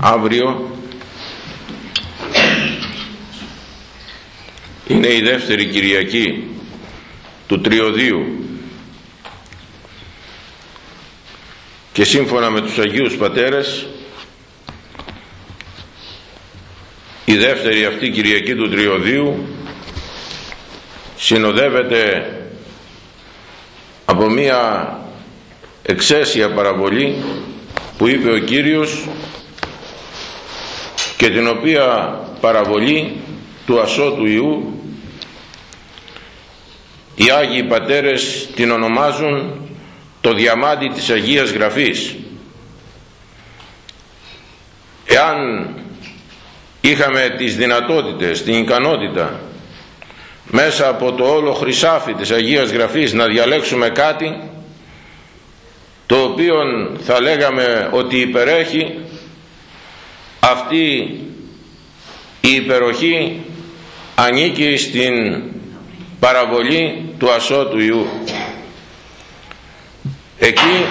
αύριο είναι η δεύτερη Κυριακή του Τριωδίου. Και σύμφωνα με τους Αγίους Πατέρες η δεύτερη αυτή Κυριακή του Τριωδίου συνοδεύεται από μία εξαίσια παραβολή που είπε ο Κύριος και την οποία παραβολή του ασώτου Ιού οι Άγιοι Πατέρες την ονομάζουν το διαμάντι της Αγίας Γραφής. Εάν είχαμε τις δυνατότητες, την ικανότητα μέσα από το όλο χρυσάφι της Αγίας Γραφής να διαλέξουμε κάτι το οποίο θα λέγαμε ότι υπερέχει αυτή η υπεροχή ανήκει στην παραβολή του ασώτου Ιού. Εκεί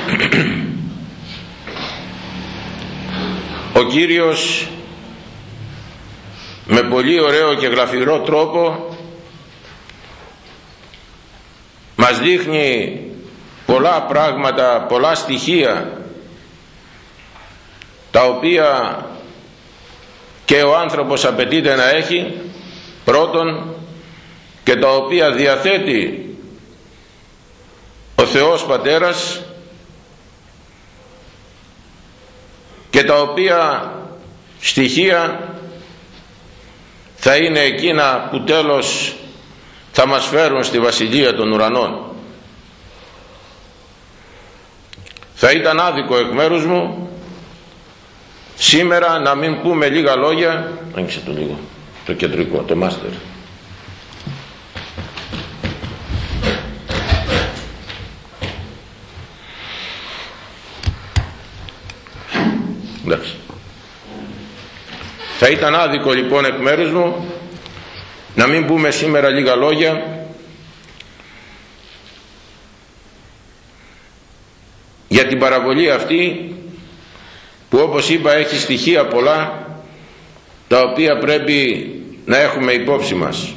ο Κύριος με πολύ ωραίο και γλαφυρό τρόπο μας δείχνει πολλά πράγματα, πολλά στοιχεία τα οποία και ο άνθρωπος απαιτείται να έχει πρώτον και τα οποία διαθέτει ο Θεός Πατέρας και τα οποία στοιχεία θα είναι εκείνα που τέλος θα μας φέρουν στη Βασιλεία των Ουρανών. Θα ήταν άδικο εκ μέρους μου σήμερα να μην πούμε λίγα λόγια. Άνοιξε το λίγο. Το κεντρικό, το μάστερ. Εντάξει. Θα ήταν άδικο λοιπόν εκ μέρους μου να μην πούμε σήμερα λίγα λόγια. Για την παραβολή αυτή που όπως είπα έχει στοιχεία πολλά τα οποία πρέπει να έχουμε υπόψη μας.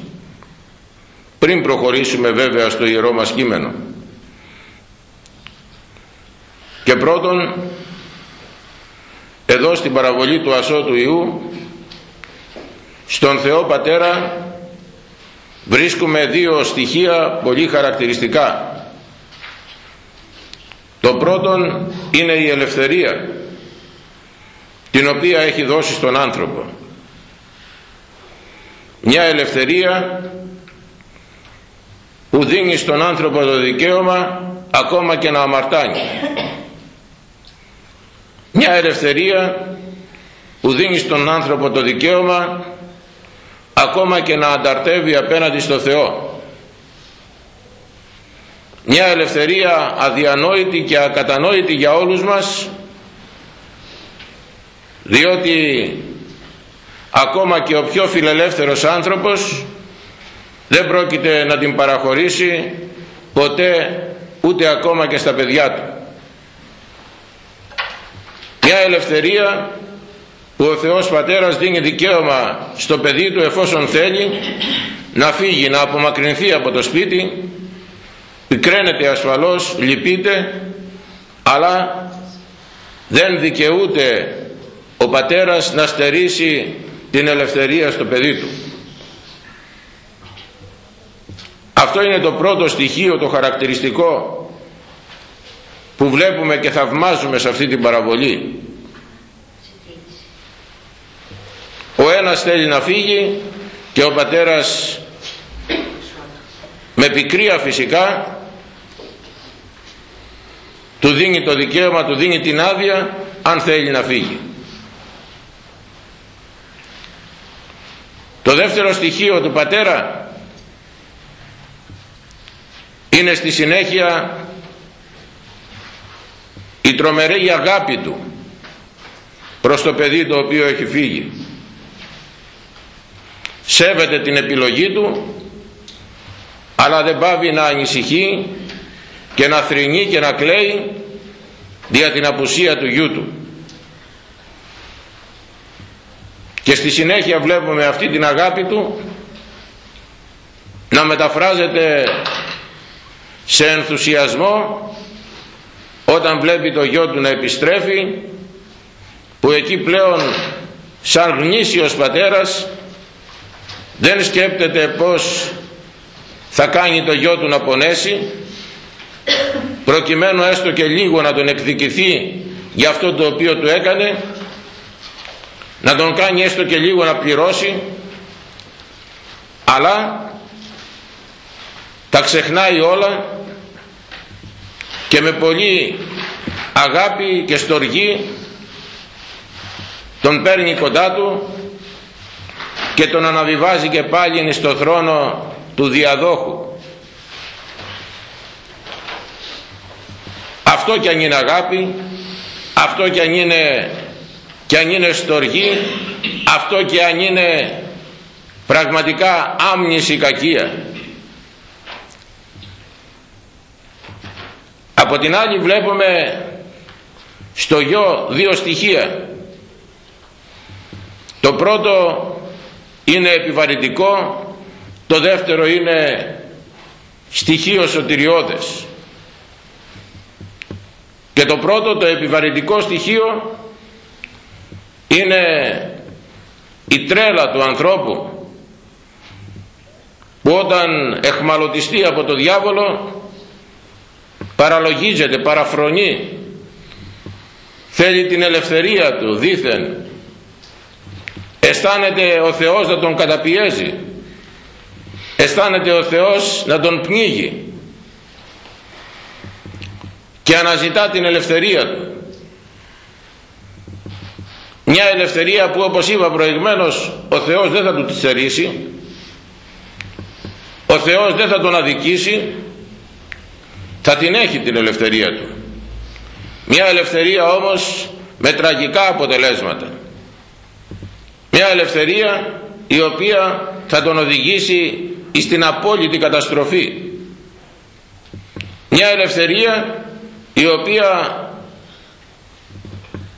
Πριν προχωρήσουμε βέβαια στο ιερό μας κείμενο. Και πρώτον εδώ στην παραβολή του ασώτου Ιού στον Θεό Πατέρα βρίσκουμε δύο στοιχεία πολύ χαρακτηριστικά. Το πρώτον είναι η ελευθερία την οποία έχει δώσει στον άνθρωπο. Μια ελευθερία που δίνει στον άνθρωπο το δικαίωμα ακόμα και να αμαρτάνει. Μια ελευθερία που δίνει στον άνθρωπο το δικαίωμα ακόμα και να ανταρτεύει απέναντι στο Θεό. Μια ελευθερία αδιανόητη και ακατανόητη για όλους μας διότι ακόμα και ο πιο φιλελεύθερος άνθρωπος δεν πρόκειται να την παραχωρήσει ποτέ ούτε ακόμα και στα παιδιά του. Μια ελευθερία που ο Θεός Πατέρας δίνει δικαίωμα στο παιδί του εφόσον θέλει να φύγει, να απομακρυνθεί από το σπίτι πικραίνεται ασφαλώς, λυπείται αλλά δεν δικαιούται ο πατέρας να στερήσει την ελευθερία στο παιδί του. Αυτό είναι το πρώτο στοιχείο το χαρακτηριστικό που βλέπουμε και θαυμάζουμε σε αυτή την παραβολή. Ο ένας θέλει να φύγει και ο πατέρας με πικρία φυσικά του δίνει το δικαίωμα, του δίνει την άδεια αν θέλει να φύγει το δεύτερο στοιχείο του πατέρα είναι στη συνέχεια η τρομερή αγάπη του προς το παιδί το οποίο έχει φύγει. Σέβεται την επιλογή του αλλά δεν πάβει να ανησυχεί και να θρηνεί και να κλαίει δια την απουσία του γιού του και στη συνέχεια βλέπουμε αυτή την αγάπη του να μεταφράζεται σε ενθουσιασμό όταν βλέπει το γιο του να επιστρέφει που εκεί πλέον σαν γνήσιος πατέρας δεν σκέπτεται πως θα κάνει το γιο του να πονέσει προκειμένου έστω και λίγο να τον εκδικηθεί για αυτό το οποίο του έκανε να τον κάνει έστω και λίγο να πληρώσει αλλά τα ξεχνάει όλα και με πολύ αγάπη και στοργή τον παίρνει κοντά του και τον αναβιβάζει και πάλι στο θρόνο του διαδόχου. Αυτό κι αν είναι αγάπη αυτό κι αν είναι κι αν είναι στοργή αυτό κι αν είναι πραγματικά άμνηση κακία. Από την άλλη βλέπουμε στο γιο δύο στοιχεία. Το πρώτο είναι επιβαρυντικό το δεύτερο είναι στοιχείο σωτηριώδες. Και το πρώτο το επιβαρυντικό στοιχείο είναι η τρέλα του ανθρώπου που όταν εχμαλωτιστεί από το διάβολο παραλογίζεται, παραφρονεί θέλει την ελευθερία του δήθεν αισθάνεται ο Θεός να τον καταπιέζει αισθάνεται ο Θεός να τον πνίγει και αναζητά την ελευθερία του μια ελευθερία που όπως είπα προηγμένως ο Θεός δεν θα του τη θερήσει ο Θεός δεν θα τον αδικήσει. Θα την έχει την ελευθερία του. Μια ελευθερία όμως με τραγικά αποτελέσματα. Μια ελευθερία η οποία θα τον οδηγήσει στην απόλυτη καταστροφή. Μια ελευθερία η οποία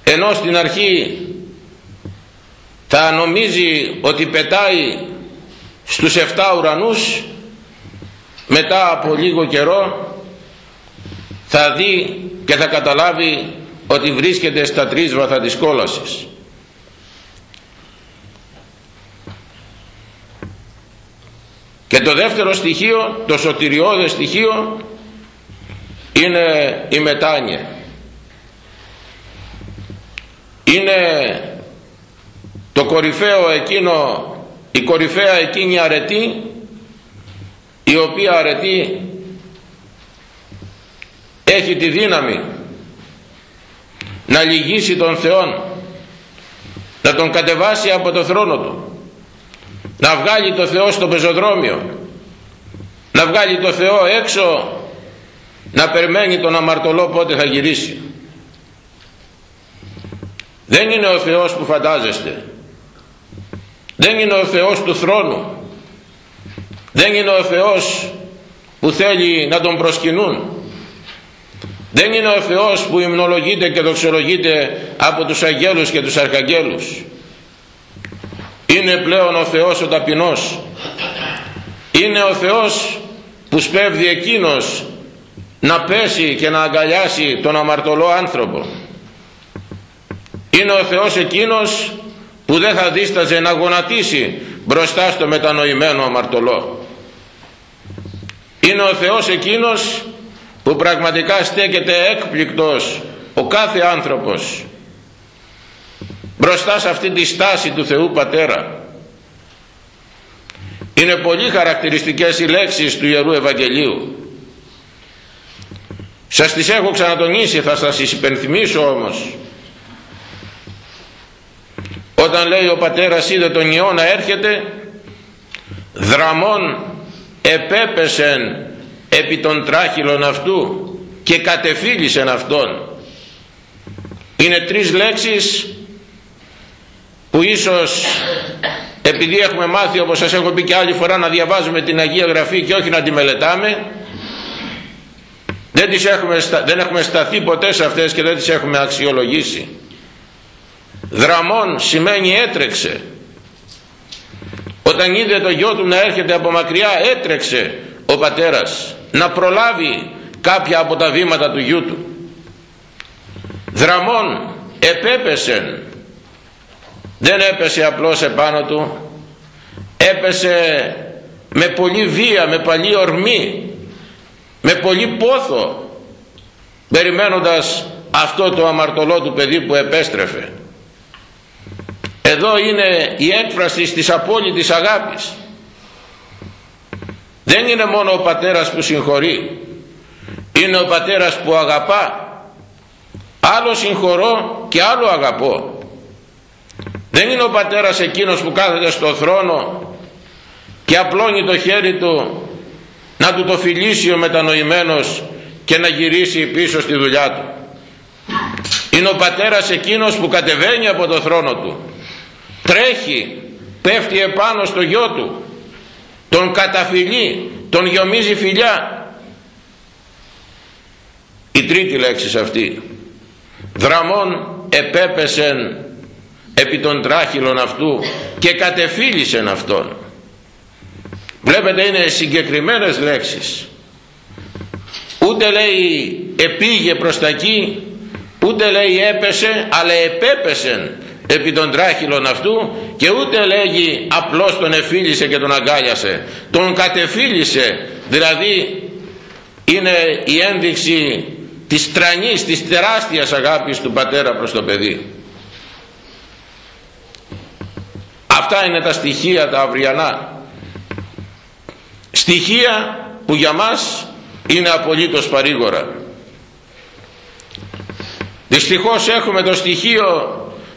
ενώ στην αρχή θα νομίζει ότι πετάει στους 7 ουρανούς μετά από λίγο καιρό θα δει και θα καταλάβει ότι βρίσκεται στα τρίσβαθα της κόλασης. Και το δεύτερο στοιχείο το σωτηριώδες στοιχείο είναι η μετάνοια. Είναι το κορυφαίο εκείνο η κορυφαία εκείνη αρετή η οποία αρετή έχει τη δύναμη να λυγίσει τον Θεόν να τον κατεβάσει από το θρόνο του να βγάλει το Θεό στο πεζοδρόμιο να βγάλει το Θεό έξω να περιμένει τον αμαρτωλό πότε θα γυρίσει. Δεν είναι ο Θεός που φαντάζεστε δεν είναι ο Θεός του θρόνου. Δεν είναι ο Θεός που θέλει να τον προσκυνούν. Δεν είναι ο Θεός που υμνολογείται και δοξολογείται από τους αγγέλους και τους αρχαγγέλους. Είναι πλέον ο Θεός ο ταπεινός. Είναι ο Θεός που σπέβδει εκείνος να πέσει και να αγκαλιάσει τον αμαρτωλό άνθρωπο. Είναι ο Θεός εκείνος που δεν θα δίσταζε να γονατίσει μπροστά στο μετανοημένο αμαρτωλό. Είναι ο Θεός εκείνος που πραγματικά στέκεται έκπληκτος ο κάθε άνθρωπος μπροστά σε αυτή τη στάση του Θεού Πατέρα. Είναι πολύ χαρακτηριστικές οι λέξεις του Ιερού Ευαγγελίου. Σας τις έχω ξανατονίσει θα σας τις υπενθυμίσω όμως όταν λέει ο πατέρας είδε τον ιό να έρχεται δραμών επέπεσεν επί των τράχυλων αυτού και κατεφύλισεν αυτόν. Είναι τρεις λέξεις που ίσως επειδή έχουμε μάθει όπως σας έχω πει και άλλη φορά να διαβάζουμε την Αγία Γραφή και όχι να τη μελετάμε δεν, τις έχουμε, δεν έχουμε σταθεί ποτέ σε αυτές και δεν τις έχουμε αξιολογήσει δραμών σημαίνει έτρεξε. Όταν είδε το γιο του να έρχεται από μακριά έτρεξε ο πατέρας να προλάβει κάποια από τα βήματα του γιού του. Δραμών επέπεσεν. Δεν έπεσε απλώς επάνω του. Έπεσε με πολύ βία, με παλή ορμή με πολύ πόθο περιμένοντας αυτό το αμαρτωλό του παιδί που επέστρεφε εδώ είναι η έκφραση της απόλυτης αγάπης. Δεν είναι μόνο ο πατέρας που συγχωρεί είναι ο πατέρας που αγαπά. Άλλο συγχωρώ και άλλο αγαπώ. Δεν είναι ο πατέρας εκείνος που κάθεται στο θρόνο και απλώνει το χέρι του να του το φιλήσει ο μετανοημένος και να γυρίσει πίσω στη δουλειά του. Είναι ο πατέρας εκείνος που κατεβαίνει από το θρόνο του τρέχει πέφτει επάνω στο γιο του τον καταφυλεί τον γιομίζει φιλιά. Η τρίτη λέξη σε αυτή. Δραμών επέπεσεν επί των τράχυλων αυτού και κατεφίλησεν αυτόν. Βλέπετε είναι συγκεκριμένες λέξεις. Ούτε λέει επήγε προς τα εκεί ούτε λέει έπεσε αλλά επέπεσεν επί των τράχυλων αυτού και ούτε λέγει απλώς τον εφίλησε και τον αγκάλιασε. Τον κατεφίλησε δηλαδή είναι η ένδειξη της τρανής, της τεράστιας αγάπης του πατέρα προς το παιδί. Αυτά είναι τα στοιχεία τα αυριανά. Στοιχεία που για μας είναι απολύτως παρήγορα. Δυστυχώς έχουμε το στοιχείο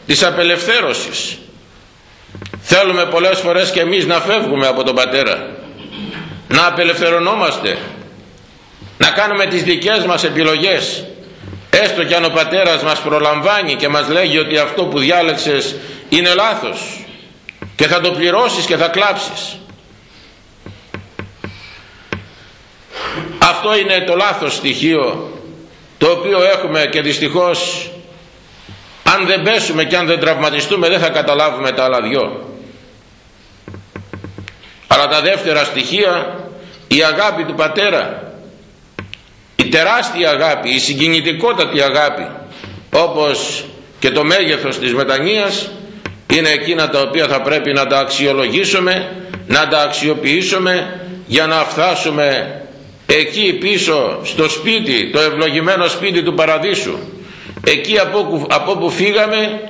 της απελευθέρωσης. Θέλουμε πολλές φορές και εμείς να φεύγουμε από τον πατέρα να απελευθερωνόμαστε να κάνουμε τις δικές μας επιλογές έστω και αν ο πατέρας μας προλαμβάνει και μας λέγει ότι αυτό που διάλεξες είναι λάθος και θα το πληρώσεις και θα κλάψεις. Αυτό είναι το λάθος στοιχείο το οποίο έχουμε και δυστυχώς αν δεν πέσουμε και αν δεν τραυματιστούμε δεν θα καταλάβουμε τα άλλα δυο. Αλλά τα δεύτερα στοιχεία η αγάπη του πατέρα. Η τεράστια αγάπη η συγκινητικότατη αγάπη όπως και το μέγεθος της μετανοίας είναι εκείνα τα οποία θα πρέπει να τα αξιολογήσουμε να τα αξιοποιήσουμε για να φτάσουμε εκεί πίσω στο σπίτι το ευλογημένο σπίτι του παραδείσου εκεί από, από που φύγαμε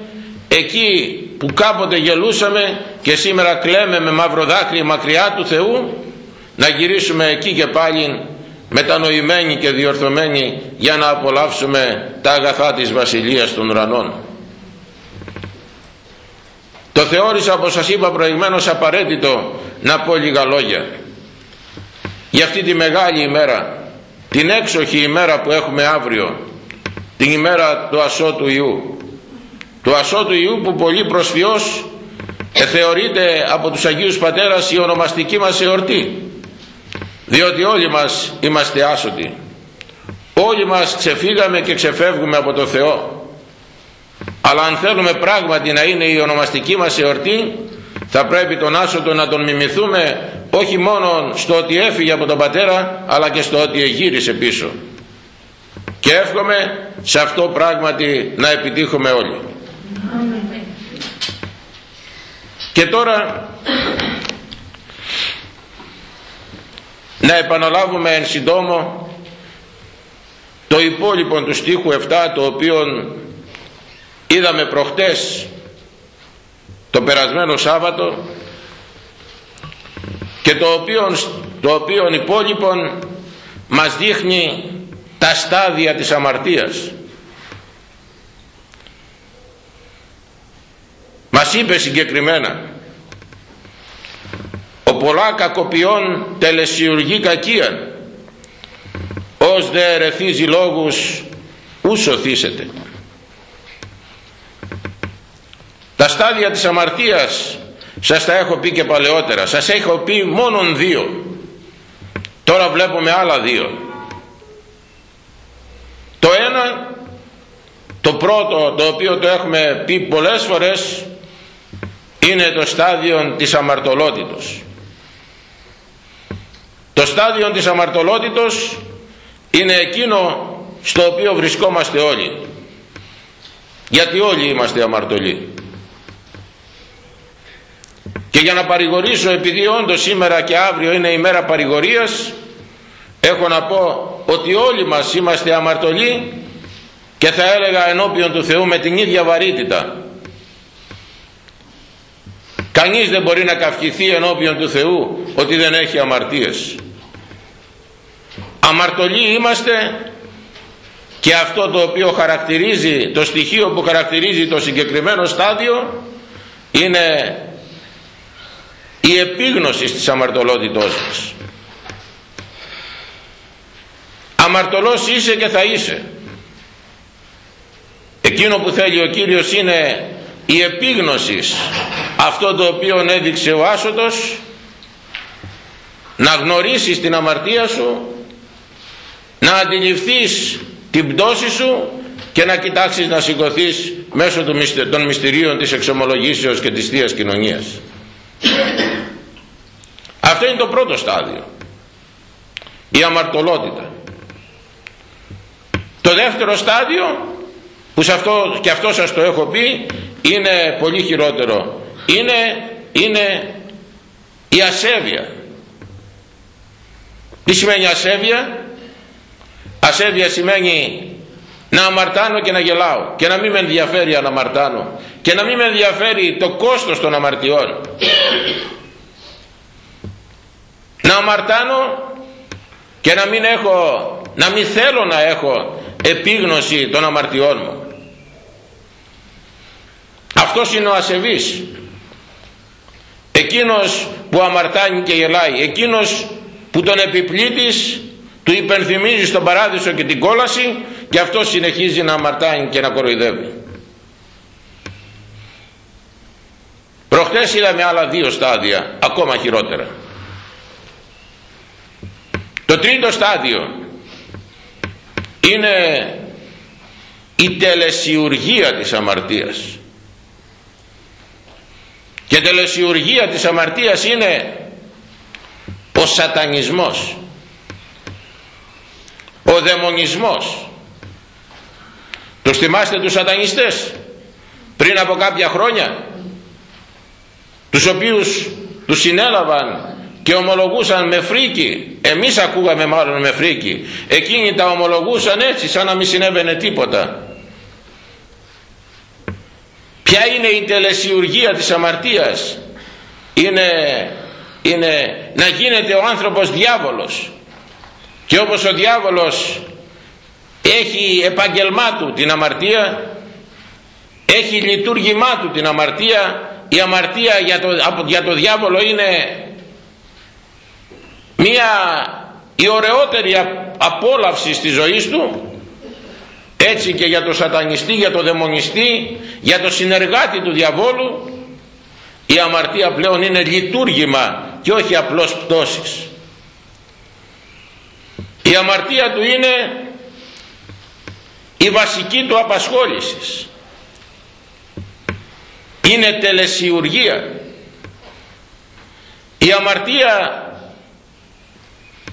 εκεί που κάποτε γελούσαμε και σήμερα κλαίμε με μαύρο δάκρυ μακριά του Θεού να γυρίσουμε εκεί και πάλι μετανοημένοι και διορθωμένοι για να απολαύσουμε τα αγαθά της Βασιλείας των Ουρανών. Το θεώρησα όπως σας είπα προηγμένως απαραίτητο να πω λίγα λόγια για αυτή τη μεγάλη ημέρα την έξοχη ημέρα που έχουμε αύριο την ημέρα του ασώτου Ιού. Του ασώτου Ιού που πολύ προσφιώς θεωρείται από τους Αγίους Πατέρας η ονομαστική μας εορτή. Διότι όλοι μας είμαστε άσωτοι. Όλοι μας ξεφύγαμε και ξεφεύγουμε από το Θεό. Αλλά αν θέλουμε πράγματι να είναι η ονομαστική μας εορτή θα πρέπει τον άσωτο να τον μιμηθούμε όχι μόνο στο ότι έφυγε από τον πατέρα αλλά και στο ότι εγύρισε πίσω και εύχομαι σε αυτό πράγματι να επιτύχουμε όλοι. Και τώρα να επαναλάβουμε εν συντόμο το υπόλοιπο του στίχου 7 το οποίο είδαμε προχτές το περασμένο Σάββατο και το οποίο, το οποίο υπόλοιπον μας δείχνει τα στάδια της αμαρτίας. Μας είπε συγκεκριμένα ο πολλά κακοποιών τελεσιουργεί κακίαν. Ως δε ερεθίζει λόγους ου σωθήσετε τα στάδια της αμαρτίας σας τα έχω πει και παλαιότερα. Σας έχω πει μόνον δύο. Τώρα βλέπουμε άλλα δύο το ένα το πρώτο το οποίο το έχουμε πει πολλές φορές είναι το στάδιο της αμαρτωλότητος. Το στάδιο της αμαρτωλότητος είναι εκείνο στο οποίο βρισκόμαστε όλοι. Γιατί όλοι είμαστε αμαρτωλοί. Και για να παρηγορήσω επειδή όντως σήμερα και αύριο είναι η μέρα παρηγορίας έχω να πω ότι όλοι μας είμαστε αμαρτωλοί και θα έλεγα ενώπιον του Θεού με την ίδια βαρύτητα. Κανείς δεν μπορεί να καυχηθεί ενώπιον του Θεού ότι δεν έχει αμαρτίες. Αμαρτωλοί είμαστε και αυτό το οποίο χαρακτηρίζει το στοιχείο που χαρακτηρίζει το συγκεκριμένο στάδιο είναι η επίγνωση της αμαρτωλότητός μας αμαρτωλός είσαι και θα είσαι. Εκείνο που θέλει ο Κύριος είναι η επίγνωσης. Αυτό το οποίο έδειξε ο Άσωτος να γνωρίσεις την αμαρτία σου να αντιληφθείς την πτώση σου και να κοιτάξεις να σηκωθείς μέσω των μυστηρίων της εξομολογήσεως και της Θείας Κοινωνίας. Αυτό είναι το πρώτο στάδιο. Η αμαρτωλότητα το δεύτερο στάδιο που σε αυτό, και αυτό σας το έχω πει είναι πολύ χειρότερο. Είναι, είναι η ασέβεια. Τι σημαίνει ασέβεια; Ασέβεια σημαίνει να αμαρτάνω και να γελάω και να μην με ενδιαφέρει αν αμαρτάνω και να μην με ενδιαφέρει το κόστος των αμαρτιών. Να αμαρτάνω και να μην έχω να μην θέλω να έχω επίγνωση των αμαρτιών μου. Αυτός είναι ο ασεβής. Εκείνος που αμαρτάνει και γελάει. Εκείνος που τον επιπλήτης του υπενθυμίζει στον παράδεισο και την κόλαση και αυτός συνεχίζει να αμαρτάνει και να κοροϊδεύει. Προχτές είδαμε άλλα δύο στάδια ακόμα χειρότερα. Το τρίτο στάδιο είναι η τελεσιουργία της αμαρτίας. Και τελεσιουργία της αμαρτίας είναι ο σατανισμός ο δαιμονισμός. Τους θυμάστε τους σατανιστές πριν από κάποια χρόνια τους οποίους τους συνέλαβαν και ομολογούσαν με φρίκι. Εμείς ακούγαμε μάλλον με φρίκι. Εκείνοι τα ομολογούσαν έτσι σαν να μην συνέβαινε τίποτα. Ποια είναι η τελεσιουργία της αμαρτίας; Είναι, είναι να γίνεται ο άνθρωπος διάβολος. Και όπως ο διάβολος έχει επάγγελμά του την αμαρτία έχει λειτουργήμά του την αμαρτία η αμαρτία για το, για το διάβολο είναι μία η ωραιότερη απόλαυση στη ζωή του έτσι και για το σατανιστή, για το δαιμονιστή, για το συνεργάτη του διαβόλου η αμαρτία πλέον είναι λειτουργήμα και όχι απλώς πτώσεις. Η αμαρτία του είναι η βασική του απασχόλησης. Είναι τελεσιουργία. Η αμαρτία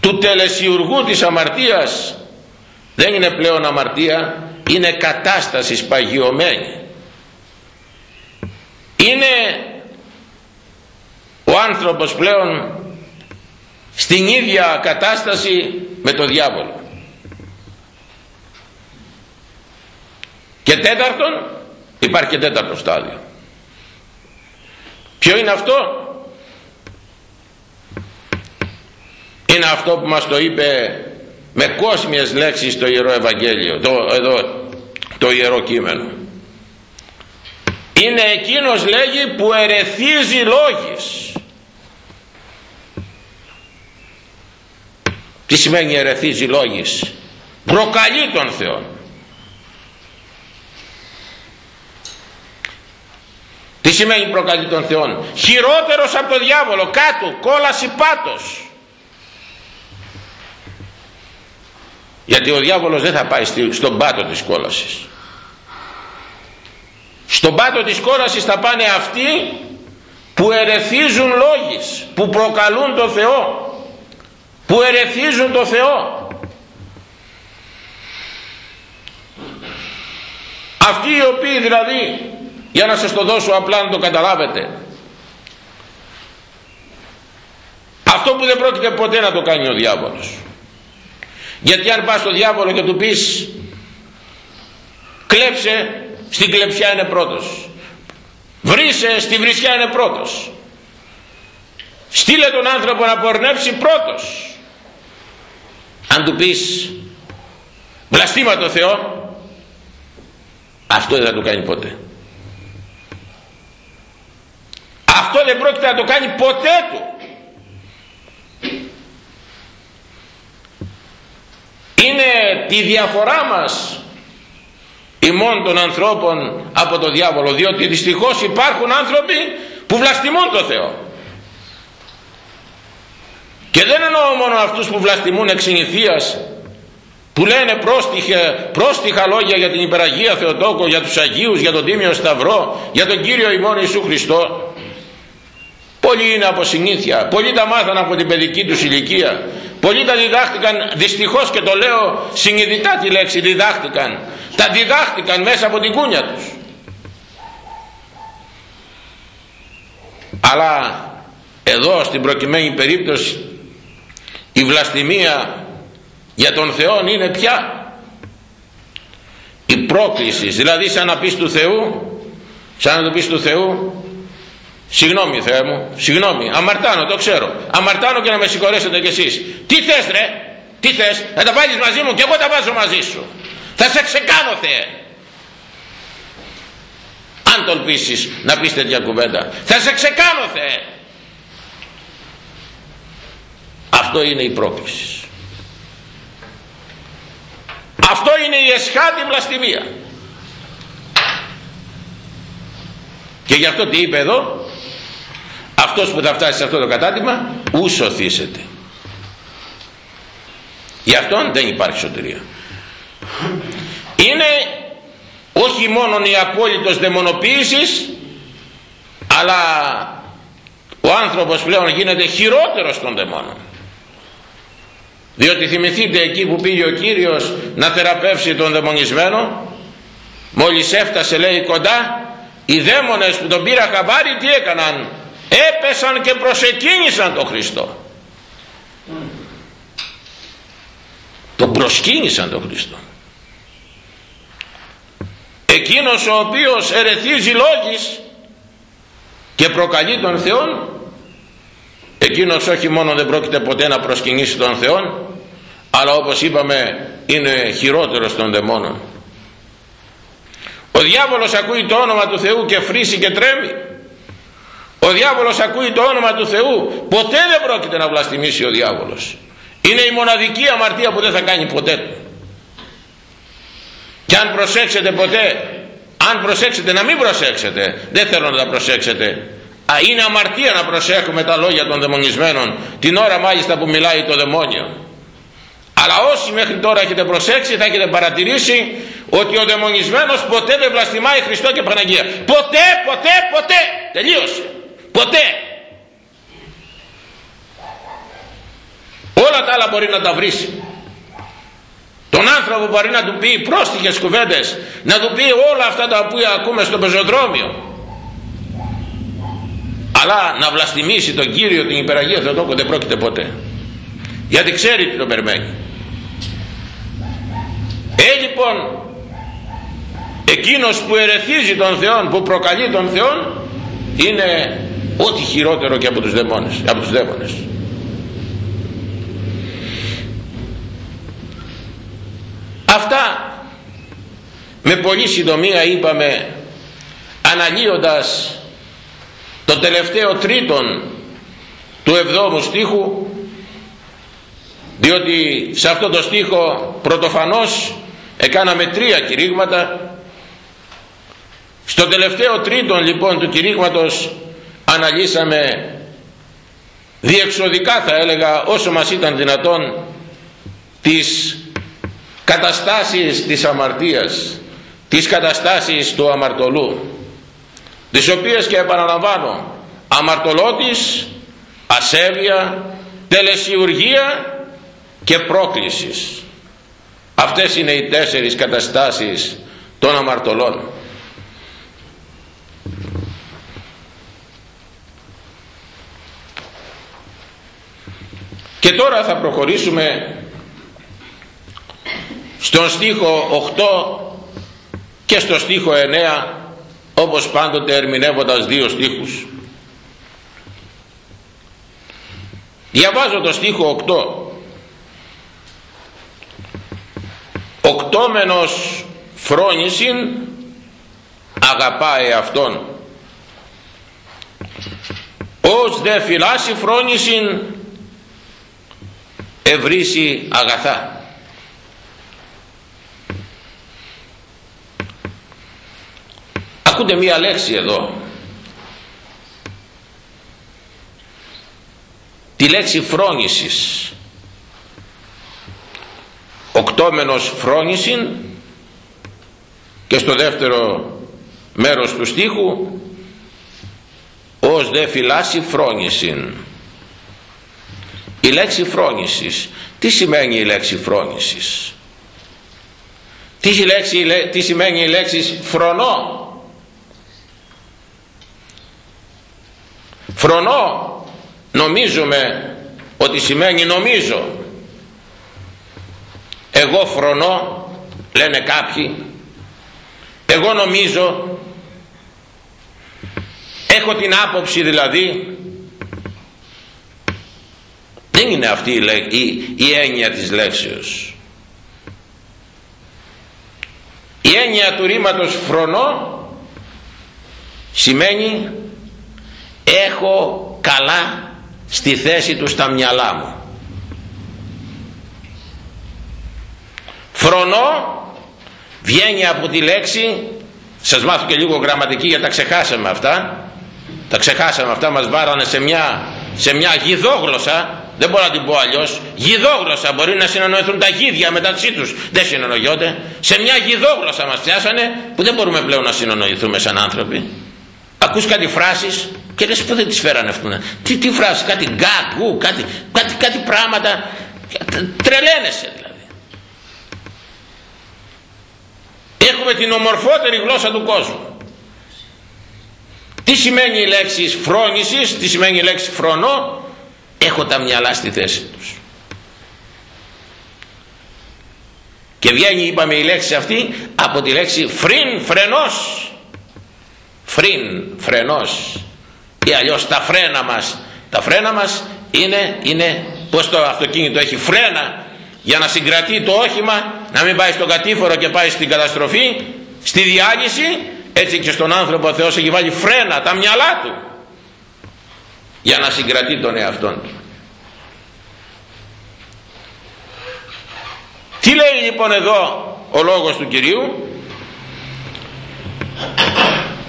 του τελεσιουργού της αμαρτίας. Δεν είναι πλέον αμαρτία είναι κατάσταση σπαγιωμένη. Είναι ο άνθρωπος πλέον στην ίδια κατάσταση με το διάβολο. Και τέταρτον υπάρχει και τέταρτο στάδιο. Ποιο είναι αυτό; Είναι αυτό που μας το είπε με κόσμιες λέξεις το Ιερό Ευαγγέλιο το, εδώ το Ιερό Κείμενο. Είναι εκείνος λέγει που ερεθίζει λόγης τι σημαίνει ερεθίζει λόγης προκαλεί τον Θεό τι σημαίνει προκαλεί τον Θεό χειρότερος από το διάβολο κάτω κόλαση πάτος γιατί ο διάβολος δεν θα πάει στον πάτο της κόλασης. Στον πάτο της κόλασης θα πάνε αυτοί που ερεθίζουν λόγεις που προκαλούν το Θεό. Που ερεθίζουν το Θεό. Αυτοί οι οποίοι δηλαδή για να σας το δώσω απλά να το καταλάβετε αυτό που δεν πρόκειται ποτέ να το κάνει ο διάβολος γιατί αν πας στο διάβολο και του πεις κλέψε στην κλεψιά είναι πρώτος. Βρίσε στη βρισιά είναι πρώτος. Στείλε τον άνθρωπο να πορνεύσει πρώτος. Αν του πεις βλαστήμα το Θεό αυτό δεν θα το κάνει ποτέ. Αυτό δεν πρόκειται να το κάνει ποτέ του είναι τη διαφορά μας ημών των ανθρώπων από το διάβολο διότι δυστυχώς υπάρχουν άνθρωποι που βλαστημούν το Θεό και δεν εννοώ μόνο αυτούς που βλαστημούν εξ που λένε πρόστιχα, πρόστιχα λόγια για την υπεραγία Θεοτόκο, για τους Αγίους, για τον Τίμιο Σταυρό, για τον Κύριο ημών Ιησού Χριστό. Πολλοί είναι από συνήθεια, πολλοί τα μάθαν από την παιδική τους ηλικία, πολλοί τα διδάχτηκαν, δυστυχώς και το λέω συνειδητά τη λέξη διδάχτηκαν, τα διδάχτηκαν μέσα από την κούνια τους. Αλλά εδώ στην προκειμένη περίπτωση η βλαστημία για τον Θεό είναι πια η πρόκληση δηλαδή σαν να πεις του Θεού σαν να του πεις του Θεού συγγνώμη Θεέ μου συγγνώμη αμαρτάνω το ξέρω. Αμαρτάνω και να με συγχωρέσετε κι εσείς. Τι θες ρε τι θες να τα βάλεις μαζί μου και εγώ τα βάζω μαζί σου. Θα σε ξεκάνω Θεέ. Αν τον πείσεις να πεις τέτοια κουβέντα. Θα σε ξεκάνω Θεέ. Αυτό είναι η πρόκληση. Αυτό είναι η εσχάτη βλαστημία. Και γι' αυτό τι είπε εδώ; Αυτός που θα φτάσει σε αυτό το κατάτημα ου σωθήσετε. Γι' αυτόν δεν υπάρχει σωτηρία. Είναι όχι μόνο η απόλυτος δαιμονοποίησης αλλά ο άνθρωπος πλέον γίνεται χειρότερος των δαιμόνων. Διότι θυμηθείτε εκεί που πήγε ο Κύριος να θεραπεύσει τον δαιμονισμένο μόλις έφτασε λέει κοντά οι δαίμονες που τον πήρα χαμπάρι τι έκαναν; Έπεσαν και προσεκίνησαν τον Χριστό. Τον προσκύνησαν τον Χριστό. Εκείνος ο οποίος ερεθίζει λόγης και προκαλεί τον Θεό εκείνος όχι μόνο δεν πρόκειται ποτέ να προσκυνήσει τον Θεό αλλά όπως είπαμε είναι χειρότερος των δαιμόνων. Ο διάβολος ακούει το όνομα του Θεού και φρίσει και τρέμει ο διάβολος ακούει το όνομα του Θεού. Ποτέ δεν πρόκειται να βλαστημίσει ο διάβολος. Είναι η μοναδική αμαρτία που δεν θα κάνει ποτέ του. Και αν προσέξετε ποτέ αν προσέξετε να μην προσέξετε δεν θέλω να τα προσέξετε. Α, είναι αμαρτία να προσέχουμε τα λόγια των δαιμονισμένων την ώρα μάλιστα που μιλάει το δαιμόνιο. Αλλά όσοι μέχρι τώρα έχετε προσέξει θα έχετε παρατηρήσει ότι ο δαιμονισμένος ποτέ δεν βλαστημάει Χριστό και Παναγία. Ποτέ ποτέ ποτέ! Τελείωσε ποτέ. Όλα τα άλλα μπορεί να τα βρεις. Τον άνθρωπο μπορεί να του πει πρόστιχες κουβέντες να του πει όλα αυτά τα οποία ακούμε στο πεζοδρόμιο. Αλλά να βλαστημίσει τον Κύριο την υπεραγία Θεοτόκο δεν πρόκειται ποτέ. Γιατί ξέρει τι τον περιμένει. Ε λοιπόν εκείνος που ερεθίζει τον Θεό που προκαλεί τον Θεό είναι ό,τι χειρότερο και από τους δαίμονες, από τους δαίμονες. Αυτά με πολύ συντομία είπαμε αναλύοντας το τελευταίο τρίτον του εβδόμου στίχου διότι σε αυτό το στίχο πρωτοφανώς έκαναμε τρία κηρύγματα στο τελευταίο τρίτον λοιπόν του κηρύγματος αναλύσαμε διεξοδικά θα έλεγα όσο μας ήταν δυνατόν τις καταστάσεις της αμαρτίας τις καταστάσεις του αμαρτωλού τις οποίες και επαναλαμβάνω αμαρτωλότης, ασέβεια, τελεσιουργία και πρόκλησης. Αυτές είναι οι τέσσερις καταστάσεις των αμαρτωλών. Και τώρα θα προχωρήσουμε στον στίχο 8 και στο στίχο 9 όπως πάντοτε ερμηνεύοντας δύο στίχους. Διαβάζω το στίχο 8. Οκτώμενος φρόνησιν αγαπάει αυτόν. Ως δε φυλάσει φρόνησιν ευρύσει αγαθά. Ακούτε μία λέξη εδώ. Τη λέξη φρόνησης. Οκτώμενος φρόνησιν και στο δεύτερο μέρος του στίχου ως δε φυλάσει φρόνησιν η λέξη φρόνησης. Τι σημαίνει η λέξη φρόνησης; Τι, λέξη, τι σημαίνει η λέξη φρονώ; Φρονώ νομίζουμε ότι σημαίνει νομίζω. Εγώ φρονώ λένε κάποιοι. Εγώ νομίζω. Έχω την άποψη δηλαδή δεν είναι αυτή η, η, η έννοια της λέξεως. Η έννοια του ρήματος φρονώ σημαίνει έχω καλά στη θέση του στα μυαλά μου φρονώ βγαίνει από τη λέξη σας μάθω και λίγο γραμματική γιατί τα ξεχάσαμε αυτά τα ξεχάσαμε αυτά μας βάρανε σε μια, σε μια γιδόγλωσσα δεν μπορώ να την πω αλλιώς. Γιδόγλωσσα μπορεί να συνεννοηθούν τα γίδια μεταξύ τους. Δεν συνεννοιόνται. Σε μια γιδόγλωσσα μας πιάσανε που δεν μπορούμε πλέον να συνεννοηθούμε σαν άνθρωποι. Ακούς κάτι φράσεις και λες που δεν τις φέρανε αυτούν. Τι, τι φράσεις, κάτι γκάκ, κάτι, κάτι, κάτι πράγματα. Τρελαίνεσαι δηλαδή. Έχουμε την ομορφότερη γλώσσα του κόσμου. Τι σημαίνει η λέξη φρόνησις, τι σημαίνει η λέξη φρονώ, έχω τα μυαλά στη θέση τους. Και βγαίνει είπαμε η λέξη αυτή από τη λέξη φριν φρενός. Φριν φρενός. Ή αλλιώς τα φρένα μας. Τα φρένα μας είναι, είναι πως το αυτοκίνητο έχει φρένα για να συγκρατεί το όχημα να μην πάει στον κατήφορο και πάει στην καταστροφή στη διάγηση έτσι και στον άνθρωπο ο Θεός έχει βάλει φρένα τα μυαλά του για να συγκρατεί τον εαυτό του τι λέει λοιπόν εδώ ο λόγος του Κυρίου;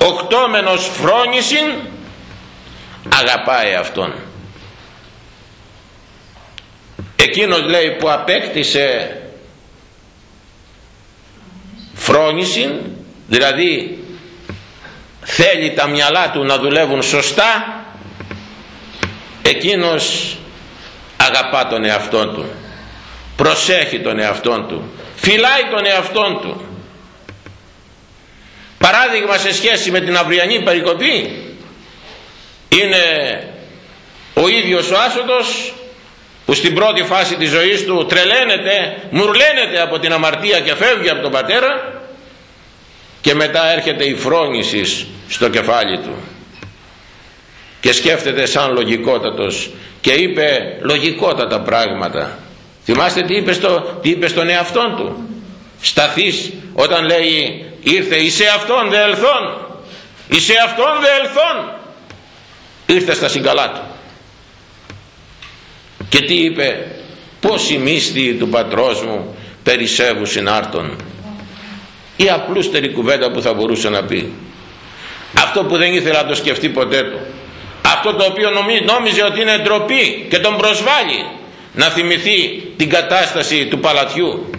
Οκτώμενος φρόνησιν αγαπάει αυτόν. Εκείνος λέει που απέκτησε φρόνηση δηλαδή θέλει τα μυαλά του να δουλεύουν σωστά εκείνος αγαπά τον εαυτό του προσέχει τον εαυτό του. Φυλάει τον εαυτό του. Παράδειγμα σε σχέση με την αυριανή περικοπή είναι ο ίδιος ο Άσοδος που στην πρώτη φάση της ζωής του τρελαίνεται, μουρλαίνεται από την αμαρτία και φεύγει από τον πατέρα και μετά έρχεται η φρόνησης στο κεφάλι του. Και σκέφτεται σαν λογικότατος και είπε λογικότατα πράγματα θυμάστε τι είπε, στο, τι είπε στον εαυτόν του. Σταθείς όταν λέει ήρθε είσαι αυτόν δε ελθόν είσαι αυτόν δε ελθόν ήρθε στα συγκαλά του. Και τι είπε οι μύστοι του πατρός μου περισσεύουν συνάρτων η απλούστερη κουβέντα που θα μπορούσε να πει. Αυτό που δεν ήθελε να το σκεφτεί ποτέ του. Αυτό το οποίο νόμιζε ότι είναι ντροπή και τον προσβάλλει να θυμηθεί την κατάσταση του παλατιού.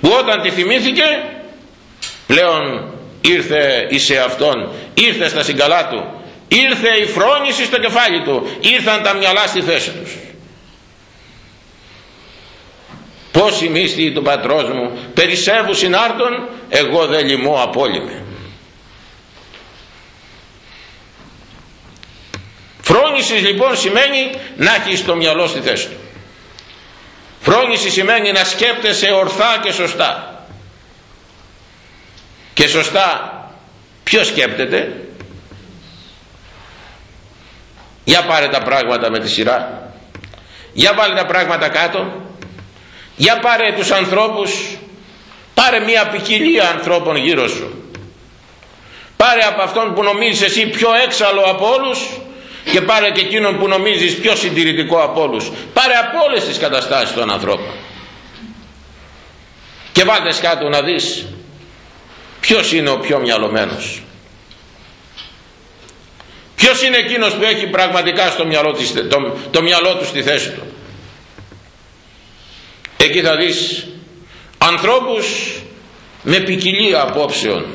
Που όταν τη θυμήθηκε πλέον ήρθε εις αυτόν ήρθε στα συγκαλά του. Ήρθε η φρόνηση στο κεφάλι του. Ήρθαν τα μυαλά στη θέση τους. Πόσοι μύστοι του πατρός μου περισσεύουν συνάρτων εγώ δεν λυμώ απόλυμε φρόνησης λοιπόν σημαίνει να έχεις το μυαλό στη θέση του. Φρόνησης σημαίνει να σκέπτεσαι ορθά και σωστά. Και σωστά ποιος σκέπτεται; Για πάρε τα πράγματα με τη σειρά. Για βάλε τα πράγματα κάτω. Για πάρε τους ανθρώπους. Πάρε μια ποικιλία ανθρώπων γύρω σου. Πάρε από αυτόν που νομίζεις εσύ πιο έξαλλο από όλους και πάρε και εκείνον που νομίζεις πιο συντηρητικό από όλους. Πάρε από όλες τις καταστάσεις των ανθρώπων. Και βάλτε κάτω να δεις ποιος είναι ο πιο μυαλωμένος. Ποιος είναι εκείνος που έχει πραγματικά στο μυαλό, της, το, το μυαλό του στη θέση του. Εκεί θα δεις ανθρώπους με ποικιλία απόψεων.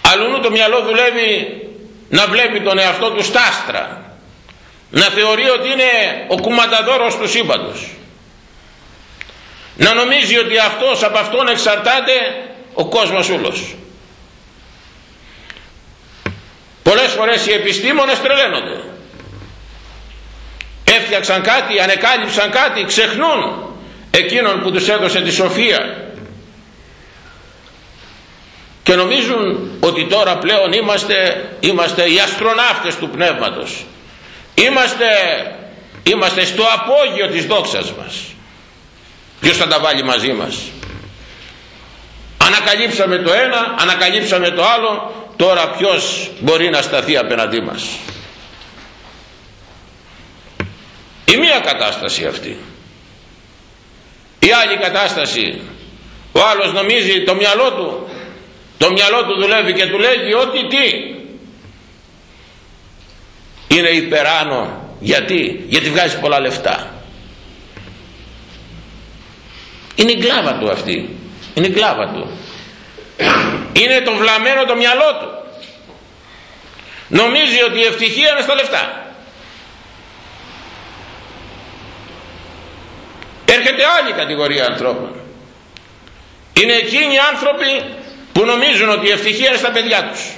Αλλού το μυαλό δουλεύει να βλέπει τον εαυτό του στάστρα να θεωρεί ότι είναι ο κουμανταδόρος του σύμπαντος. Να νομίζει ότι αυτός από αυτόν εξαρτάται ο κόσμος ούλος πολλές φορές οι επιστήμονες τρελαίνονται. Έφτιαξαν κάτι, ανεκάλυψαν κάτι, ξεχνούν εκείνον που τους έδωσε τη σοφία και νομίζουν ότι τώρα πλέον είμαστε, είμαστε οι αστροναύτες του πνεύματος. Είμαστε, είμαστε στο απόγειο της δόξας μας. Ποιος θα τα βάλει μαζί μας; Ανακαλύψαμε το ένα ανακαλύψαμε το άλλο τώρα ποιος μπορεί να σταθεί απέναντί μας; Η μία κατάσταση αυτή. Η άλλη κατάσταση. Ο άλλος νομίζει το μυαλό του το μυαλό του δουλεύει και του λέγει ότι τι. Είναι υπεράνω. Γιατί; Γιατί βγάζει πολλά λεφτά. Είναι η κλάβα του αυτή. Είναι η κλάβα του. Είναι το βλαμμένο το μυαλό του. Νομίζει ότι η ευτυχία είναι στα λεφτά. Έρχεται άλλη κατηγορία ανθρώπων. Είναι εκείνοι οι άνθρωποι που νομίζουν ότι η ευτυχία είναι στα παιδιά τους.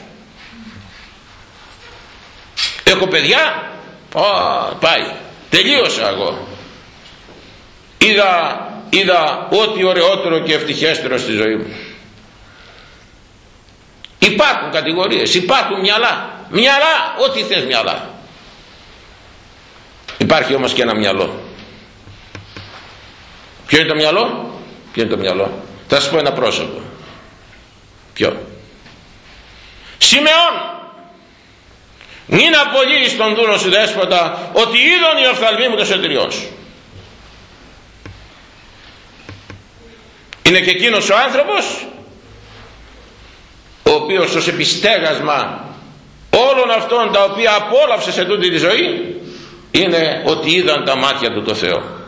Έχω παιδιά Ω, πάει τελείωσα εγώ. Είδα, είδα ό,τι ωραιότερο και ευτυχέστερο στη ζωή μου. Υπάρχουν κατηγορίες υπάρχουν μυαλά. Μυαλά ό,τι θες μυαλά. Υπάρχει όμως και ένα μυαλό. Ποιο είναι το μυαλό; Ποιο είναι το μυαλό; Θα σας πω ένα πρόσωπο ποιο; Σιμεών! Μην απολύεις τον δούνο σου δέσποτα ότι είδον οι οφθαλμοί μου το σωτηριό σου. Είναι και εκείνος ο άνθρωπος ο οποίος ως επιστέγασμα όλων αυτών τα οποία απόλαυσε σε τούτη τη ζωή είναι ότι είδαν τα μάτια του το Θεό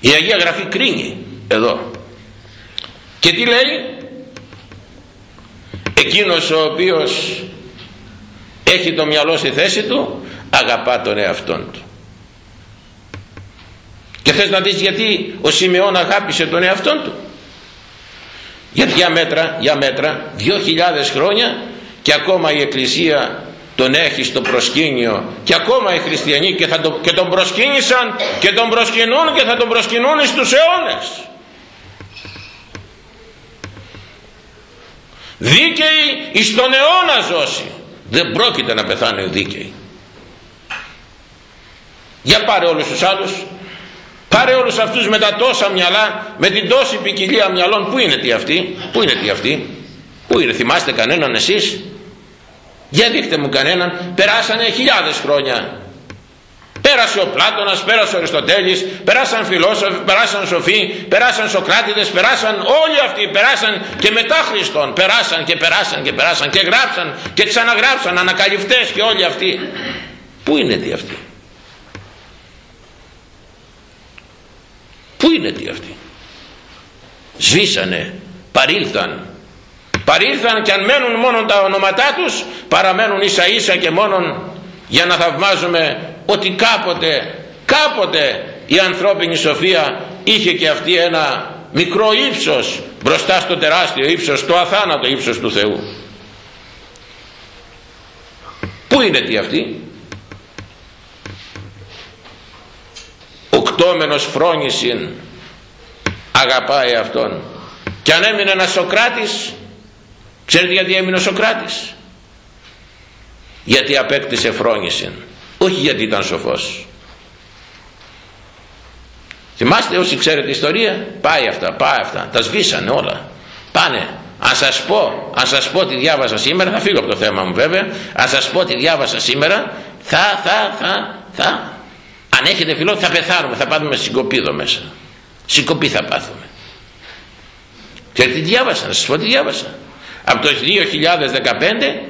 η Αγία Γραφή κρίνει εδώ. Και τι λέει; Εκείνος ο οποίος έχει το μυαλό στη θέση του αγαπά τον εαυτόν του. Και θες να δεις γιατί ο Σιμεών αγάπησε τον εαυτόν του. Γιατί για μέτρα, για μέτρα, δυο χιλιάδες χρόνια και ακόμα η Εκκλησία τον έχει στο προσκήνιο και ακόμα οι χριστιανοί και, θα το, και τον προσκύνησαν και τον προσκυνούν και θα τον προσκυνούν στους αιώνες. Δίκαιοι εις τον αιώνα ζώσει δεν πρόκειται να πεθάνει ο δίκαιοι. Για πάρε όλους τους άλλους. Πάρε όλους αυτούς με τα τόσα μυαλά με την τόση ποικιλία μυαλών. Που είναι τι αυτοί; Που είναι τι αυτοί; Που είναι; Θυμάστε κανέναν εσείς; Για δείχτε μου κανέναν περάσανε χιλιάδες χρόνια Πέρασε ο Πλάτωνας, πέρασε ο Αριστοτέλης, περάσαν φιλόσοφοι, περάσαν σοφοί, περάσαν Σοκράτηδες, περάσαν όλοι αυτοί, περάσαν και μετά Χριστόν, περάσαν και περάσαν και περάσαν και γράψαν και ξαναγράψαν ανακαλυφτές και όλοι αυτοί. Πού είναι τι αυτοί; Πού είναι τι αυτοί; Σβήσανε παρήλθαν παρήλθαν και αν μένουν μόνο τα ονόματά τους παραμένουν ίσα ίσα και μόνον για να θαυμάζουμε ότι κάποτε κάποτε η ανθρώπινη σοφία είχε και αυτή ένα μικρό ύψος μπροστά στο τεράστιο ύψος το αθάνατο ύψος του Θεού. Πού είναι τι αυτή; Οκτώμενος φρόνησιν αγαπάει αυτόν. Και αν έμεινε ένας Σοκράτης ξέρετε γιατί έμεινε ο Σοκράτης; Γιατί απέκτησε φρόνησιν. Όχι γιατί ήταν σοφός. Θυμάστε όσοι ξέρετε ιστορία; Πάει αυτά, πάει αυτά. Τα σβήσανε όλα. Πάνε. Αν σας πω, αν σας πω τι διάβασα σήμερα θα φύγω από το θέμα μου βέβαια. Αν σας πω τι διάβασα σήμερα θα, θα, θα, θα. Αν έχετε φιλό θα πεθάνουμε. Θα πάθουμε συγκοπή μέσα. Συγκοπή θα πάθουμε. Και τι διάβασα, να σας πω τι διάβασα από το 2015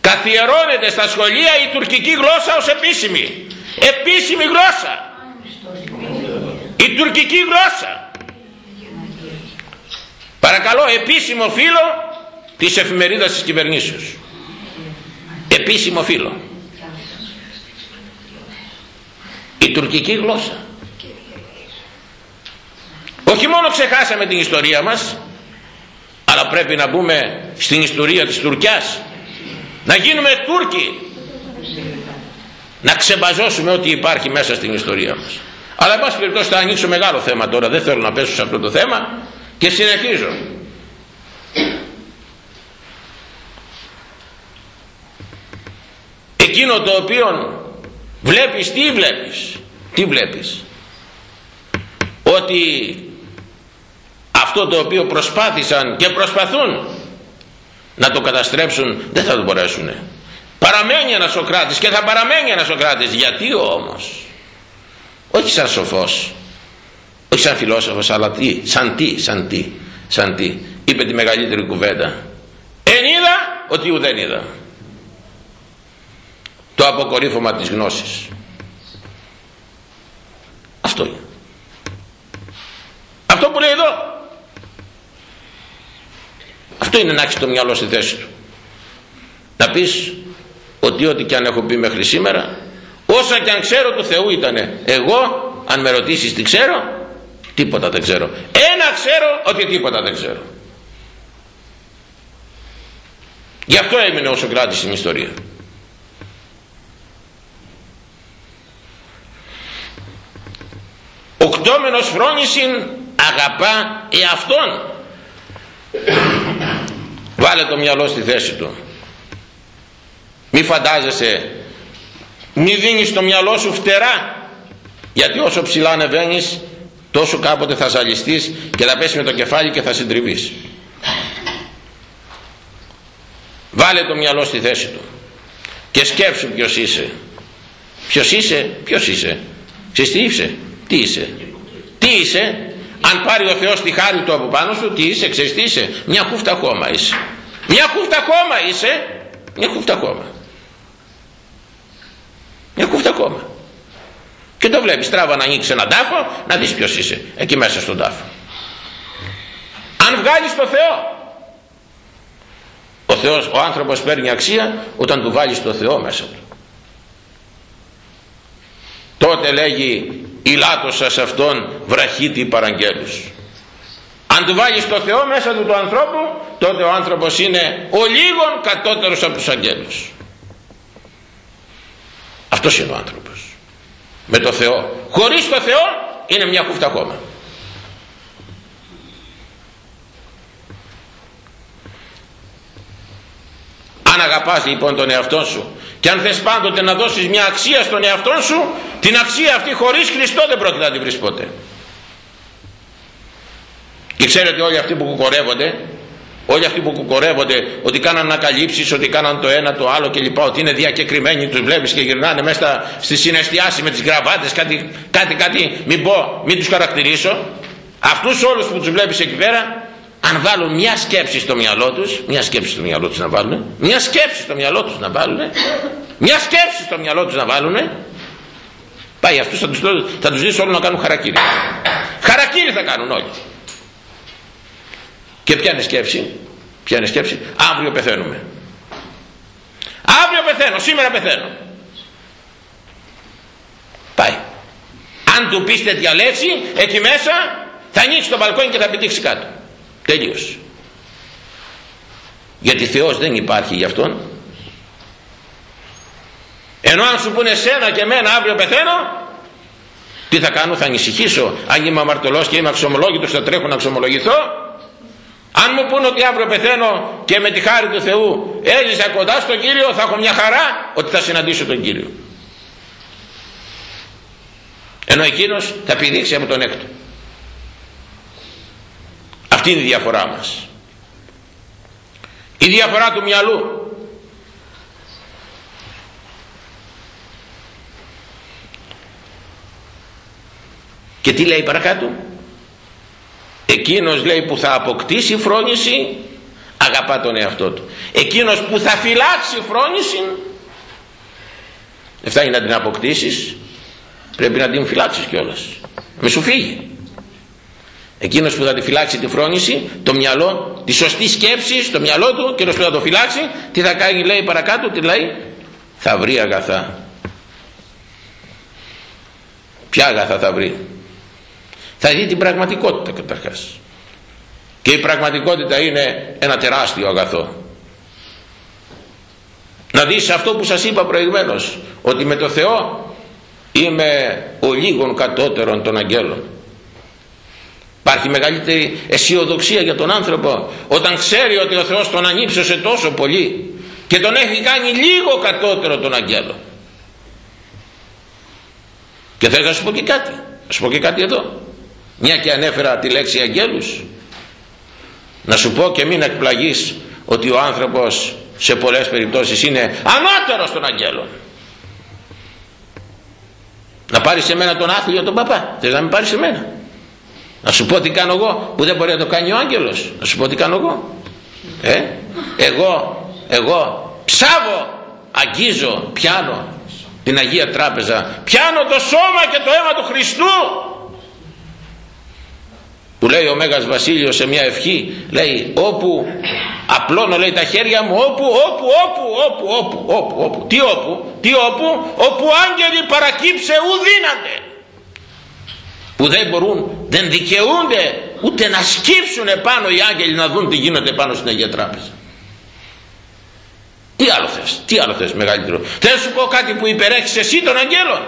καθιερώνεται στα σχολεία η τουρκική γλώσσα ως επίσημη. Επίσημη γλώσσα. Η τουρκική γλώσσα. Παρακαλώ επίσημο φίλο της εφημερίδας της κυβερνήσεως. Επίσημο φίλο η τουρκική γλώσσα. Όχι μόνο ξεχάσαμε την ιστορία μας αλλά πρέπει να μπούμε στην ιστορία της Τουρκιάς. Να γίνουμε Τούρκοι. Να ξεμπαζώσουμε ό,τι υπάρχει μέσα στην ιστορία μας. Αλλά εν πάση περιπτώσει θα ανοίξω μεγάλο θέμα τώρα. Δεν θέλω να πέσω σε αυτό το θέμα. Και συνεχίζω. Εκείνο το οποίο βλέπεις τι βλέπεις τι βλέπεις; Ότι αυτό το οποίο προσπάθησαν και προσπαθούν να το καταστρέψουν δεν θα το μπορέσουν παραμένει ένας Σοκράτης και θα παραμένει ένας Σοκράτης. Γιατί όμως; Όχι σαν σοφός όχι σαν φιλόσοφος αλλά τι, σαν τι, σαν τι, σαν τι. Είπε τη μεγαλύτερη κουβέντα. Εν είδα ότι ουδέν είδα το αποκορύφωμα της γνώσης. Αυτό είναι. Αυτό που λέει εδώ αυτό είναι να έχεις το μυαλό στη θέση του. Να πεις ότι ό,τι και αν έχω πει μέχρι σήμερα όσα και αν ξέρω του Θεού ήτανε. Εγώ αν με ρωτήσεις τι ξέρω τίποτα δεν ξέρω. Ένα ξέρω ότι τίποτα δεν ξέρω. Γι' αυτό έμεινε ο Σοκράτης στην ιστορία. Οκτώμενος φρόνησιν αγαπά εαυτόν βάλε το μυαλό στη θέση του. Μη φαντάζεσαι. Μη δίνεις το μυαλό σου φτερά. Γιατί όσο ψηλά ανεβαίνεις, τόσο κάποτε θα ζαλιστείς και θα πέσει με το κεφάλι και θα συντριβείς. Βάλε το μυαλό στη θέση του και σκέψου ποιος είσαι. Ποιος είσαι, ποιος είσαι. Ξέρεις τι είσαι, τι είσαι; Τι είσαι; Αν πάρει ο Θεός τη χάρη του από πάνω σου τι είσαι, ξέρεις τι είσαι; Μια χούφτα χώμα είσαι μια χούφτα χώμα είσαι. Μια χούφτα χώμα μια χούφτα χώμα και το βλέπεις τράβα να ανοίξεις έναν τάφο να δεις ποιος είσαι εκεί μέσα στον τάφο. Αν βγάλεις το Θεό ο Θεός, ο άνθρωπος παίρνει αξία όταν του βάλεις το Θεό μέσα του. Τότε λέγει η σε αυτόν βραχίτη παραγγέλους αν του βάλεις το Θεό μέσα του του ανθρώπου τότε ο άνθρωπος είναι ο λίγον κατώτερος από τους αγγέλους. Αυτός είναι ο άνθρωπος. Με το Θεό. Χωρίς το Θεό είναι μια κούφτα χώμα. Αν αγαπάς λοιπόν τον εαυτό σου και αν θες πάντοτε να δώσεις μια αξία στον εαυτό σου την αξία αυτή χωρίς Χριστό δεν πρόκειται να την βρεις ποτέ και ξέρετε όλοι αυτοί που κουκορεύονται όλοι αυτοί που κουκορεύονται ότι κάναν ανακαλύψεις ότι κάναν το ένα το άλλο και λοιπά ότι είναι διακεκριμένοι τους βλέπεις και γυρνάνε μέσα στη συναισθιάση με τις γραβάτες κάτι κάτι κάτι μην πω μην τους χαρακτηρίσω. Αυτούς όλους που τους βλέπεις εκεί πέρα αν βάλουν μια σκέψη στο μυαλό τους μια σκέψη στο μυαλό τους να βάλουν μια σκέψη στο μυαλό τους να βάλουν μια σκέψη στο μυαλό τους να βάλουν πάει αυτούς θα τους, θα τους δεις όλους να κάνουν χαρακτήρι. Χαρακτήρι θα κάνουν όλοι και ποια είναι σκέψη ποια είναι σκέψη αύριο πεθαίνουμε αύριο πεθαίνω σήμερα πεθαίνω πάει. Αν του πεις τέτοια λέξη εκεί μέσα θα ανοίξει το μπαλκόνι και θα πετύχεις κάτω. Τελείως γιατί Θεός δεν υπάρχει γι' αυτόν. Ενώ αν σου πούνε σένα και εμένα αύριο πεθαίνω τι θα κάνω, θα ανησυχήσω. Αν είμαι αμαρτωλός και είμαι αξιωμολόγητος θα τρέχω να αξιωμολογηθώ. Αν μου πούνε ότι αύριο πεθαίνω και με τη χάρη του Θεού έζησα κοντά στον Κύριο θα έχω μια χαρά ότι θα συναντήσω τον Κύριο. Ενώ εκείνος θα πηδήξει από τον έκτο. Αυτή είναι η διαφορά μας. Η διαφορά του μυαλού. Και τι λέει παρακάτω; Εκείνος λέει που θα αποκτήσει φρόνηση αγαπά τον εαυτό του. Εκείνος που θα φυλάξει φρόνηση δεν φτάνει να την αποκτήσεις πρέπει να την φυλάξεις κιόλας. Με σου φύγει. Εκείνος που θα τη φυλάξει τη φρόνηση, το μυαλό, τη σωστή σκέψη στο μυαλό του, και που θα το φυλάξει, τι θα κάνει λέει παρακάτω, τι λέει, θα βρει αγαθά. Ποια αγαθά θα βρει; Θα δει την πραγματικότητα καταρχάς. Και η πραγματικότητα είναι ένα τεράστιο αγαθό. Να δεις αυτό που σας είπα προηγουμένως, ότι με το Θεό είμαι ο λίγων κατώτερων των αγγέλων. Υπάρχει μεγαλύτερη αισιοδοξία για τον άνθρωπο όταν ξέρει ότι ο Θεός τον ανύψωσε τόσο πολύ και τον έχει κάνει λίγο κατώτερο των αγγέλων. Και θέλω να σου πω και κάτι. Να σου πω και κάτι εδώ. Μια και ανέφερα τη λέξη αγγέλους. Να σου πω και μην εκπλαγείς ότι ο άνθρωπος σε πολλές περιπτώσεις είναι ανώτερος των αγγέλων. Να πάρεις σε μένα τον άθλιο τον παπά. Θες να μην πάρεις σε μένα. Να σου πω τι κάνω εγώ που δεν μπορεί να το κάνει ο άγγελος. Να σου πω τι κάνω εγώ. Ε; Εγώ, εγώ ψάβω, αγγίζω, πιάνω την Αγία Τράπεζα. Πιάνω το σώμα και το αίμα του Χριστού. Που λέει ο Μέγας Βασίλειος σε μια ευχή, λέει όπου απλώνω λέει τα χέρια μου όπου, όπου, όπου, όπου, όπου, όπου, όπου. Τι όπου, τι όπου, όπου άγγελοι παρακύψε ου δύναται που δεν μπορούν, δεν δικαιούνται ούτε να σκύψουν πάνω οι άγγελοι να δουν τι γίνεται πάνω στην Αγία Τράπεζα. Τι άλλο θες, τι άλλο θες μεγαλύτερο. Θέλω να σου πω κάτι που υπερέχεις εσύ των αγγέλων;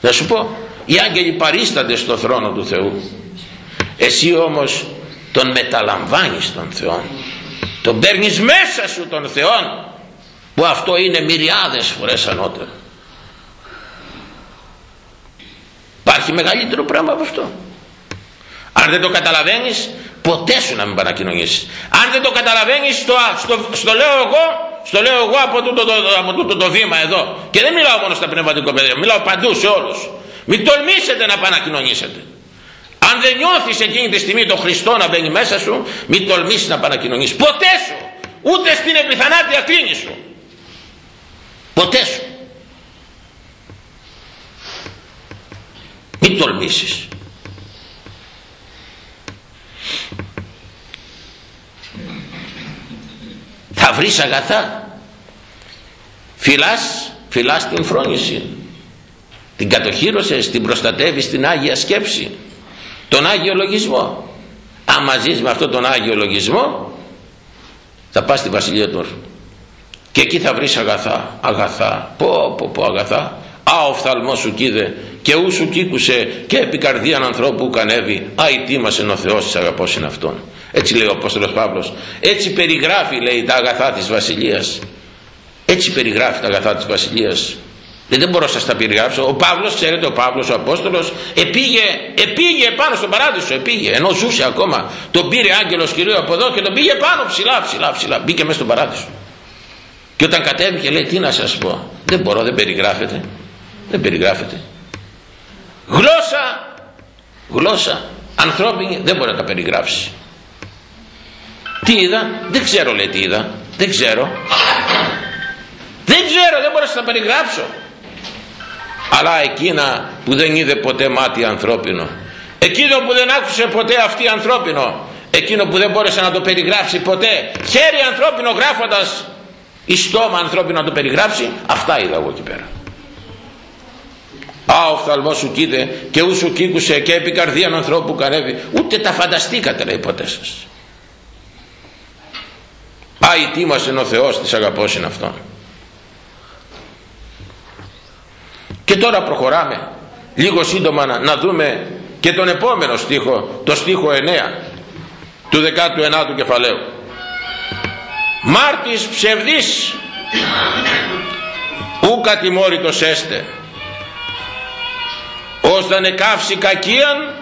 Θα σου πω, οι άγγελοι παρίστανται στο θρόνο του Θεού. Εσύ όμως τον μεταλαμβάνεις τον Θεό. Τον παίρνεις μέσα σου τον Θεό που αυτό είναι μυριάδες φορές ανώτερο. Υπάρχει μεγαλύτερο πράγμα από αυτό. Αν δεν το καταλαβαίνεις, ποτέ σου να μην παρακοινωνήσεις. Αν δεν το καταλαβαίνεις, στο, στο, στο λέω εγώ, στο λέω εγώ από τούτο το, από τούτο το βήμα εδώ. Και δεν μιλάω μόνο στα πνευματικό παιδιά, μιλάω παντού σε όλους. Μην τολμήσετε να πανακοινωνήσετε. Αν δεν νιώθεις εκείνη τη στιγμή τον Χριστό να μπαίνει μέσα σου, μην τολμήσεις να πανακοινωνήσεις. Ποτέ σου. Ούτε στην επιθανάτια κλίνη σου. Ποτέ σου. μην τολμήσεις θα βρεις αγαθά φυλάς φυλάς την φρόνηση την κατοχύρωσες την προστατεύεις την Άγια Σκέψη τον Άγιο Λογισμό αν μαζί με αυτόν τον Άγιο Λογισμό θα πας στη Βασιλεία του και εκεί θα βρεις αγαθά αγαθά πω πω πω αγαθά Α ο φθαλμός σου κοίδε και ου σου κήκουσε και επί καρδίαν ανθρώπου κανέβη. Α η τίμας είναι ο Θεός της αγαπός είναι Αυτόν. Έτσι λέει ο Απόστολος Παύλος. Έτσι περιγράφει λέει τα αγαθά της Βασιλείας. Έτσι περιγράφει τα αγαθά της Βασιλείας. Δεν μπορώ να σας τα περιγράψω. Ο Παύλος, ξέρετε ο Παύλος ο Απόστολος επήγε, επήγε πάνω στον παράδεισο, επήγε, ενώ ζούσε ακόμα. Τον πήρε άγγελος Κυρίου από εδώ και τον πήγε πάνω ψηλά, ψηλά, ψηλά. Μπήκε μέσα στον παράδεισο. Και όταν κατέβηκε λέει τι να σας πω. Δεν μπορώ, δεν περιγράφεται δεν περιγράφεται γλώσσα γλώσσα ανθρώπινη δεν μπορεί να τα περιγράψει τι είδα; Δεν ξέρω λέει τι είδα δεν ξέρω δεν ξέρω δεν μπορώ να τα περιγράψω αλλά εκείνα που δεν είδε ποτέ μάτι ανθρώπινο εκείνο που δεν άκουσε ποτέ αυτή ανθρώπινο εκείνο που δεν μπόρεσε να το περιγράψει ποτέ χέρι ανθρώπινο γράφοντας ή στόμα ανθρώπινο να το περιγράψει αυτά είδα εγώ εκεί πέρα Α, ο φθαλμός σου κοίται και ου σου κήκουσε και επί καρδίαν ανθρώπου καρεύει. Ούτε τα φανταστήκατε λέει ποτέ σας. Α, η τίμας είναι ο Θεός της αγαπός είναι αυτόν. Και τώρα προχωράμε λίγο σύντομα να, να δούμε και τον επόμενο στίχο, το στίχο 9 του 19ου κεφαλαίου. Μάρτης ψευδής ου κατημόρυτος έστε ως δεν εκάυσει κακίαν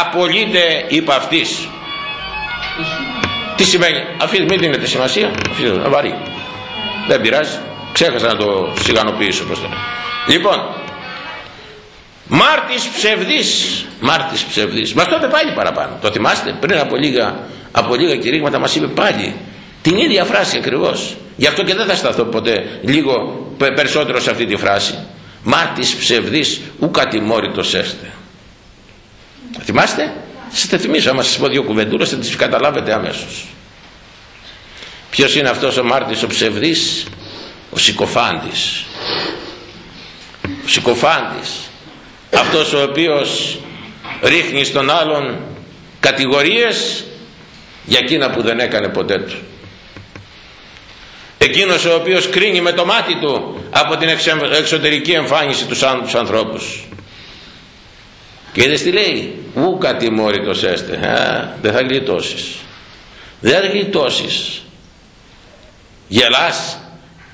απολύται υπ' αυτής. Τι σημαίνει, αυτή μην δίνετε σημασία, αυτή βαρύ. Δεν πειράζει, ξέχασα να το σιγανοποιήσω προς τώρα. Λοιπόν, Μάρτης ψευδής, Μάρτης ψευδής. Μας το είπε πάλι παραπάνω. Το θυμάστε πριν από λίγα, από λίγα κηρύγματα μας είπε πάλι την ίδια φράση ακριβώς. Γι' αυτό και δεν θα σταθώ ποτέ λίγο περισσότερο σε αυτή τη φράση. Μάρτης ψευδής ου κατημόρυτος έστε. Θυμάστε; Σας τα θυμίζω. Άμα σας πω δύο κουβεντούρες θα τις καταλάβετε αμέσως. Ποιος είναι αυτός ο Μάρτης ο ψευδής; Ο συκοφάντης. Ο συκοφάντης. Αυτός ο οποίος ρίχνει στον άλλον κατηγορίες για εκείνα που δεν έκανε ποτέ του. Εκείνος ο οποίος κρίνει με το μάτι του από την εξωτερική εμφάνιση τους ανθρώπους. Και είδες τι λέει; Ου κατημόρυτος έστε Α, δεν θα γλιτώσεις δεν θα γλιτώσεις γελάς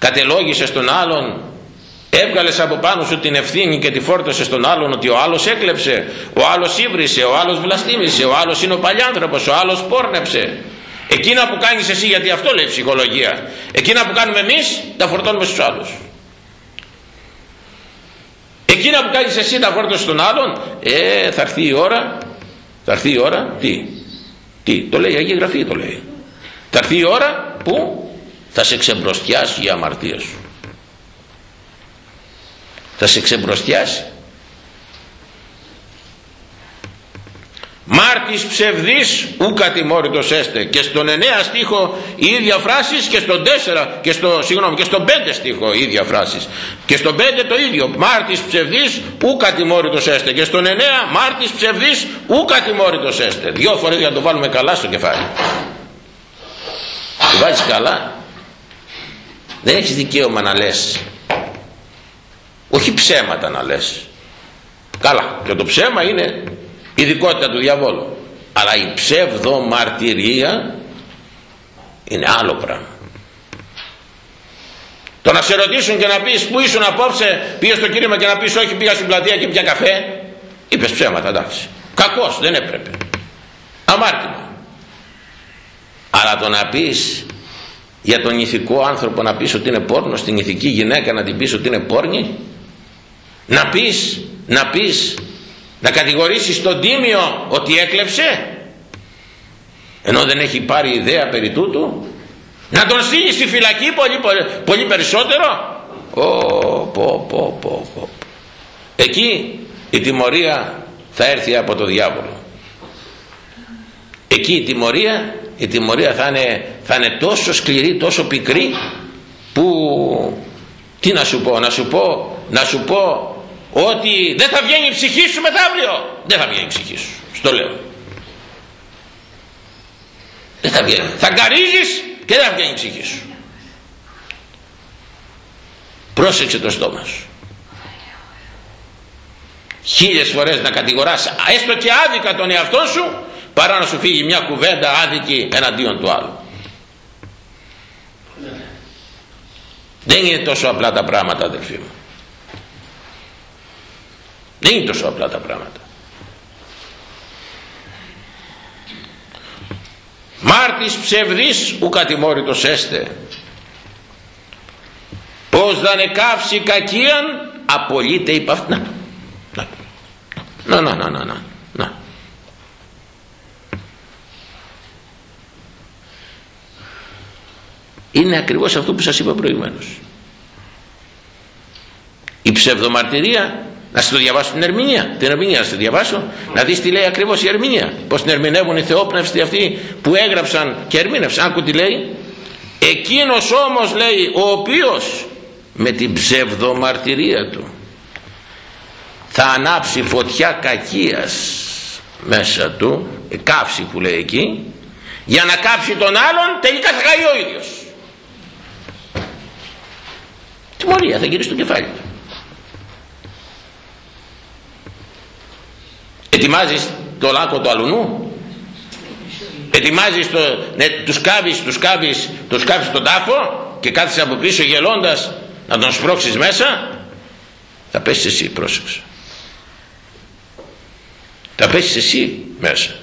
κατελόγησες τον άλλον έβγαλες από πάνω σου την ευθύνη και τη φόρτωσες στον άλλον ότι ο άλλος έκλεψε, ο άλλος ύβρισε, ο άλλος βλαστήμησε, ο άλλος είναι ο παλιάνθρωπος, ο άλλος πόρνεψε. Εκείνα που κάνεις εσύ, γιατί αυτό λέει η ψυχολογία, εκείνα που κάνουμε εμείς τα φορτώνουμε στους άλλους. Εκείνα που κάνεις εσύ τα φόρτωσες στον άλλον, ε, θα έρθει η ώρα, θα έρθει η ώρα, τι, τι, το λέει η Αγία Γραφή το λέει. Θα έρθει η ώρα που θα σε ξεμπροστιάσει η αμαρτία σου. Θα σε ξεμπροστιάσει. Μάρτης ψευδής ου κατημόρυτος έστε. Και στον 9 στίχο η ίδια φράση και στον 4 και, στο, συγγνώμη, και στον 5 στίχο η ίδια φράση και στον 5 το ίδιο. Μάρτης ψευδής ου κατημόρυτος έστε. Και στον 9 Μάρτης ψευδής ου κατημόρυτος έστε. Δυο φορές για να το βάλουμε καλά στο κεφάλι. Το βάζεις καλά δεν έχεις δικαίωμα να λες. Όχι ψέματα να λες. Καλά και το ψέμα είναι ειδικότητα του διαβόλου. Αλλά η ψεύδο μαρτυρία είναι άλλο πράγμα. Το να σε ρωτήσουν και να πεις που ήσουν απόψε πήγες στο κήρυμα και να πεις όχι πήγα στην πλατεία και πια καφέ είπες ψέματα εντάξει. Κακός δεν έπρεπε. Αμάρτημα αλλά το να πεις για τον ηθικό άνθρωπο να πεις ότι είναι πόρνο στην ηθική γυναίκα να την πεις ότι είναι πόρνη να πεις να πεις να κατηγορήσεις τον τίμιο ότι έκλεψε ενώ δεν έχει πάρει ιδέα περί τούτου να τον στείλεις στη φυλακή πολύ, πολύ περισσότερο ο, πω, πω, πω, πω. εκεί η τιμωρία θα έρθει από το διάβολο εκεί η τιμωρία η τιμωρία θα είναι, θα είναι τόσο σκληρή τόσο πικρή που τι να σου πω να σου πω να σου πω ότι δεν θα βγαίνει η ψυχή σου μεθαύριο δεν θα βγαίνει η ψυχή σου στο λέω. Δεν θα βγαίνει. Θα γκαρίζεις και δεν θα βγαίνει η ψυχή σου. Πρόσεξε το στόμα σου. Χίλιες φορές να κατηγοράς έστω και άδικα τον εαυτό σου παρά να σου φύγει μια κουβέντα άδικη εναντίον του άλλου δεν είναι τόσο απλά τα πράγματα αδελφοί μου δεν είναι τόσο απλά τα πράγματα. Μάρτης ψευδής ου κατημόρυτος έστε. Ως δανεκάψει κακίαν απολύται υπ' αυτά. Να, να, να, να, να, να. Είναι ακριβώς αυτό που σας είπα προηγουμένως. Η ψευδομαρτυρία Να σου το διαβάσω την ερμηνεία. Την ερμηνεία να σου διαβάσω. Να δεις τι λέει ακριβώς η ερμηνεία. Πώς την ερμηνεύουν οι θεόπνευστοι αυτοί που έγραψαν και ερμήνευσαν. Άκου τι λέει. Εκείνος όμως λέει ο οποίος με την ψευδομαρτυρία του θα ανάψει φωτιά κακίας μέσα του, καύση που λέει εκεί, για να κάψει τον άλλον τελικά θα καεί ο ίδιος. Τιμωρία θα γυρίσει το κεφάλι του. Ετοιμάζεις το λάκκο του αλουνού; Ετοιμάζεις το, ναι, τους κάβεις, τους κάβεις, τους κάβεις τον τάφο και κάθεσαι από πίσω γελώντας να τον σπρώξεις μέσα; Θα πέσεις εσύ, πρόσεξε. Θα πέσεις εσύ μέσα.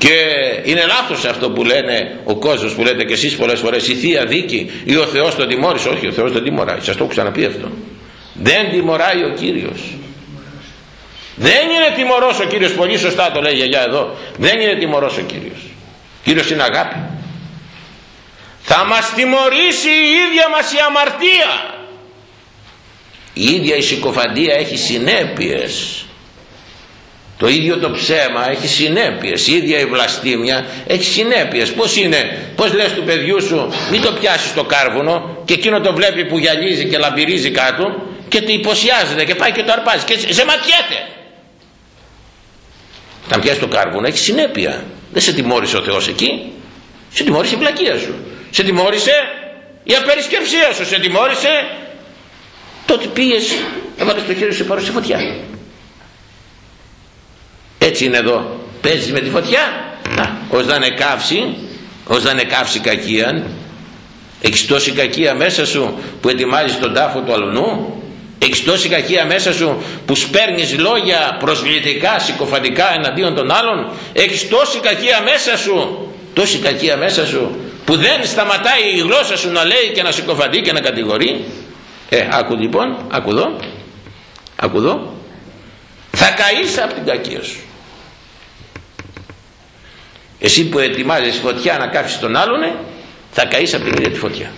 Και είναι λάθος αυτό που λένε ο κόσμος που λέτε και εσείς πολλές φορές η Θεία Δίκη ή ο Θεός τον τιμώρησε. Όχι, ο Θεός δεν τιμωράει. Σας το έχω ξαναπεί αυτό. Δεν τιμωράει ο Κύριος. Δεν είναι τιμωρός ο Κύριος, πολύ σωστά το λέει η γιαγιά εδώ. Δεν είναι τιμωρός ο Κύριος. Ο Κύριος είναι αγάπη. Θα μας τιμωρήσει η ίδια μας η αμαρτία. Η ίδια η συκοφαντία έχει συνέπειες. Το ίδιο το ψέμα έχει συνέπειες. Η ίδια η βλαστήμια έχει συνέπειες. Πώς είναι, πώς λες του παιδιού σου μην το πιάσεις το κάρβουνο και εκείνο το βλέπει που γυαλίζει και λαμπυρίζει κάτω και το υποσιάζεται και πάει και το αρπάζει και σε ματιέται. Όταν πιάσεις το κάρβουνο έχει συνέπεια. Δεν σε τιμώρησε ο Θεός εκεί. Σε τιμώρησε η πλακία σου. Σε τιμώρησε η απερισκευσία σου. Σε τιμώρησε το ότι πήγες έβαλες το χέρι σου πάνω σε φωτιά. Έτσι είναι εδώ. Παίζεις με τη φωτιά. Να, ως να είναι καύση, ως να είναι καύση κακία. Έχεις τόση κακία μέσα σου που ετοιμάζεις τον τάφο του αλουνού Έχεις τόση κακία μέσα σου που σπέρνεις λόγια προσβλητικά, συκοφαντικά εναντίον των άλλων. Έχεις τόση κακία μέσα σου, τόση κακία μέσα σου που δεν σταματάει η γλώσσα σου να λέει και να συκοφαντεί και να κατηγορεί. Ε, άκου λοιπόν, άκου εδώ, άκου εδώ. Θα καείς από την κακία σου. Εσύ που ετοιμάζεις φωτιά να κάψεις τον άλλον, θα καείς από την ίδια τη φωτιά.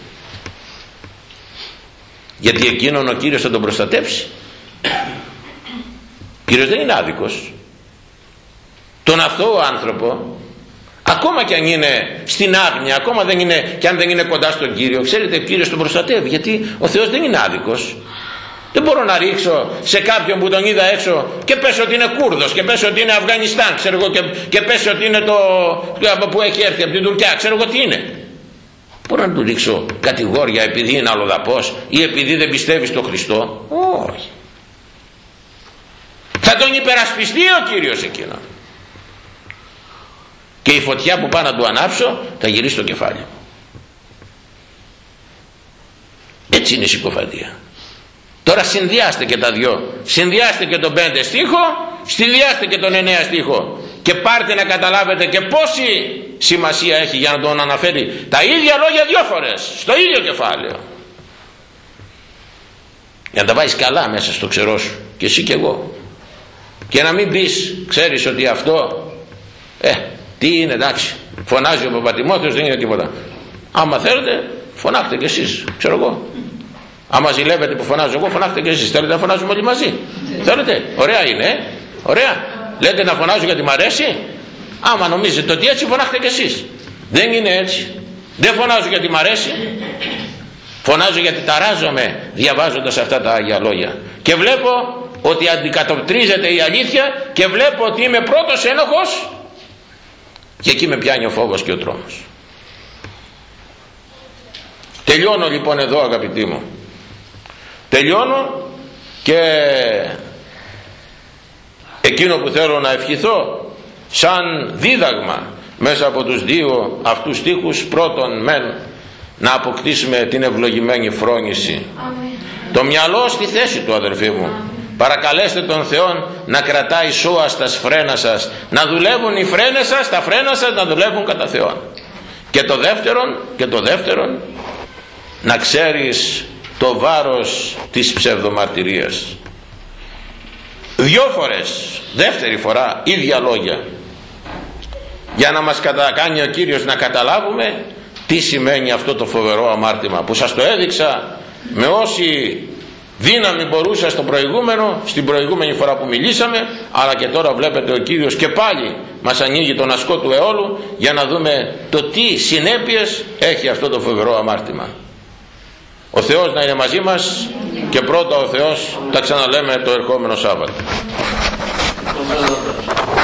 Γιατί εκείνον ο Κύριος θα τον προστατεύσει ο Κύριος δεν είναι άδικος. Τον αυτό ο άνθρωπο ακόμα και αν είναι στην άγνοια ακόμα δεν είναι, και αν δεν είναι κοντά στον Κύριο ξέρετε ο Κύριος τον προστατεύει γιατί ο Θεός δεν είναι άδικος δεν μπορώ να ρίξω σε κάποιον που τον είδα έξω και πες ότι είναι Κούρδος και πες ότι είναι Αφγανιστάν ξέρω εγώ, και, και πες ότι είναι το που έχει έρθει από την Τουρκία ξέρω εγώ τι είναι. Μπορώ να του ρίξω κατηγόρια επειδή είναι αλλοδαπός ή επειδή δεν πιστεύει στο Χριστό. Όχι. Θα τον υπερασπιστεί ο Κύριος εκείνο και η φωτιά που πάω να του ανάψω θα γυρίσει το κεφάλι έτσι είναι η συκοφαντία τώρα συνδυάστε και τα δυο. Συνδυάστε και τον πέντε στίχο συνδυάστε και τον εννέα στίχο. Και πάρτε να καταλάβετε και πόση σημασία έχει για να τον αναφέρει. Τα ίδια λόγια δυο φορές στο ίδιο κεφάλαιο. Για να τα βάζεις καλά μέσα στο ξερό σου. Και εσύ και εγώ. Και να μην πεις ξέρεις ότι αυτό ε τι είναι εντάξει. Φωνάζει ο Παπατημόθεος δεν είναι τίποτα. Άμα θέλετε φωνάχτε κι εσείς ξέρω εγώ άμα ζηλεύετε που φωνάζω εγώ φωνάχτε κι εσείς. Θέλετε να φωνάζουμε όλοι μαζί. Θέλετε. Ωραία είναι. Ε; ωραία. Λέτε να φωνάζω γιατί μ' αρέσει. Άμα νομίζετε ότι έτσι φωνάχτε κι εσείς. Δεν είναι έτσι. Δεν φωνάζω γιατί μ' αρέσει. Φωνάζω γιατί ταράζομαι διαβάζοντας αυτά τα Άγια Λόγια. Και βλέπω ότι αντικατοπτρίζεται η αλήθεια και βλέπω ότι είμαι πρώτος ένοχος και εκεί με πιάνει ο φόβος και ο τρόμος. Τελειώνω λοιπόν εδώ αγαπητοί μου τελειώνω και εκείνο που θέλω να ευχηθώ σαν δίδαγμα μέσα από τους δύο αυτούς στίχους πρώτον μεν να αποκτήσουμε την ευλογημένη φρόνηση. Το μυαλό στη θέση του αδερφοί μου. Παρακαλέστε τον Θεό να κρατάει σώα στα φρένα σας να δουλεύουν οι φρένες σας τα φρένα σας να δουλεύουν κατά Θεόν. Και το δεύτερον και το δεύτερον να ξέρεις το βάρος της ψευδομάρτυριας δυο φορές. Δεύτερη φορά ίδια λόγια. Για να μας κάνει ο Κύριος να καταλάβουμε τι σημαίνει αυτό το φοβερό αμάρτημα που σας το έδειξα με όση δύναμη μπορούσα στο προηγούμενο στην προηγούμενη φορά που μιλήσαμε αλλά και τώρα βλέπετε ο Κύριος και πάλι μας ανοίγει τον ασκό του αιώλου για να δούμε το τι συνέπειες έχει αυτό το φοβερό αμάρτημα. Ο Θεός να είναι μαζί μας και πρώτα ο Θεός τα ξαναλέμε το ερχόμενο Σάββατο.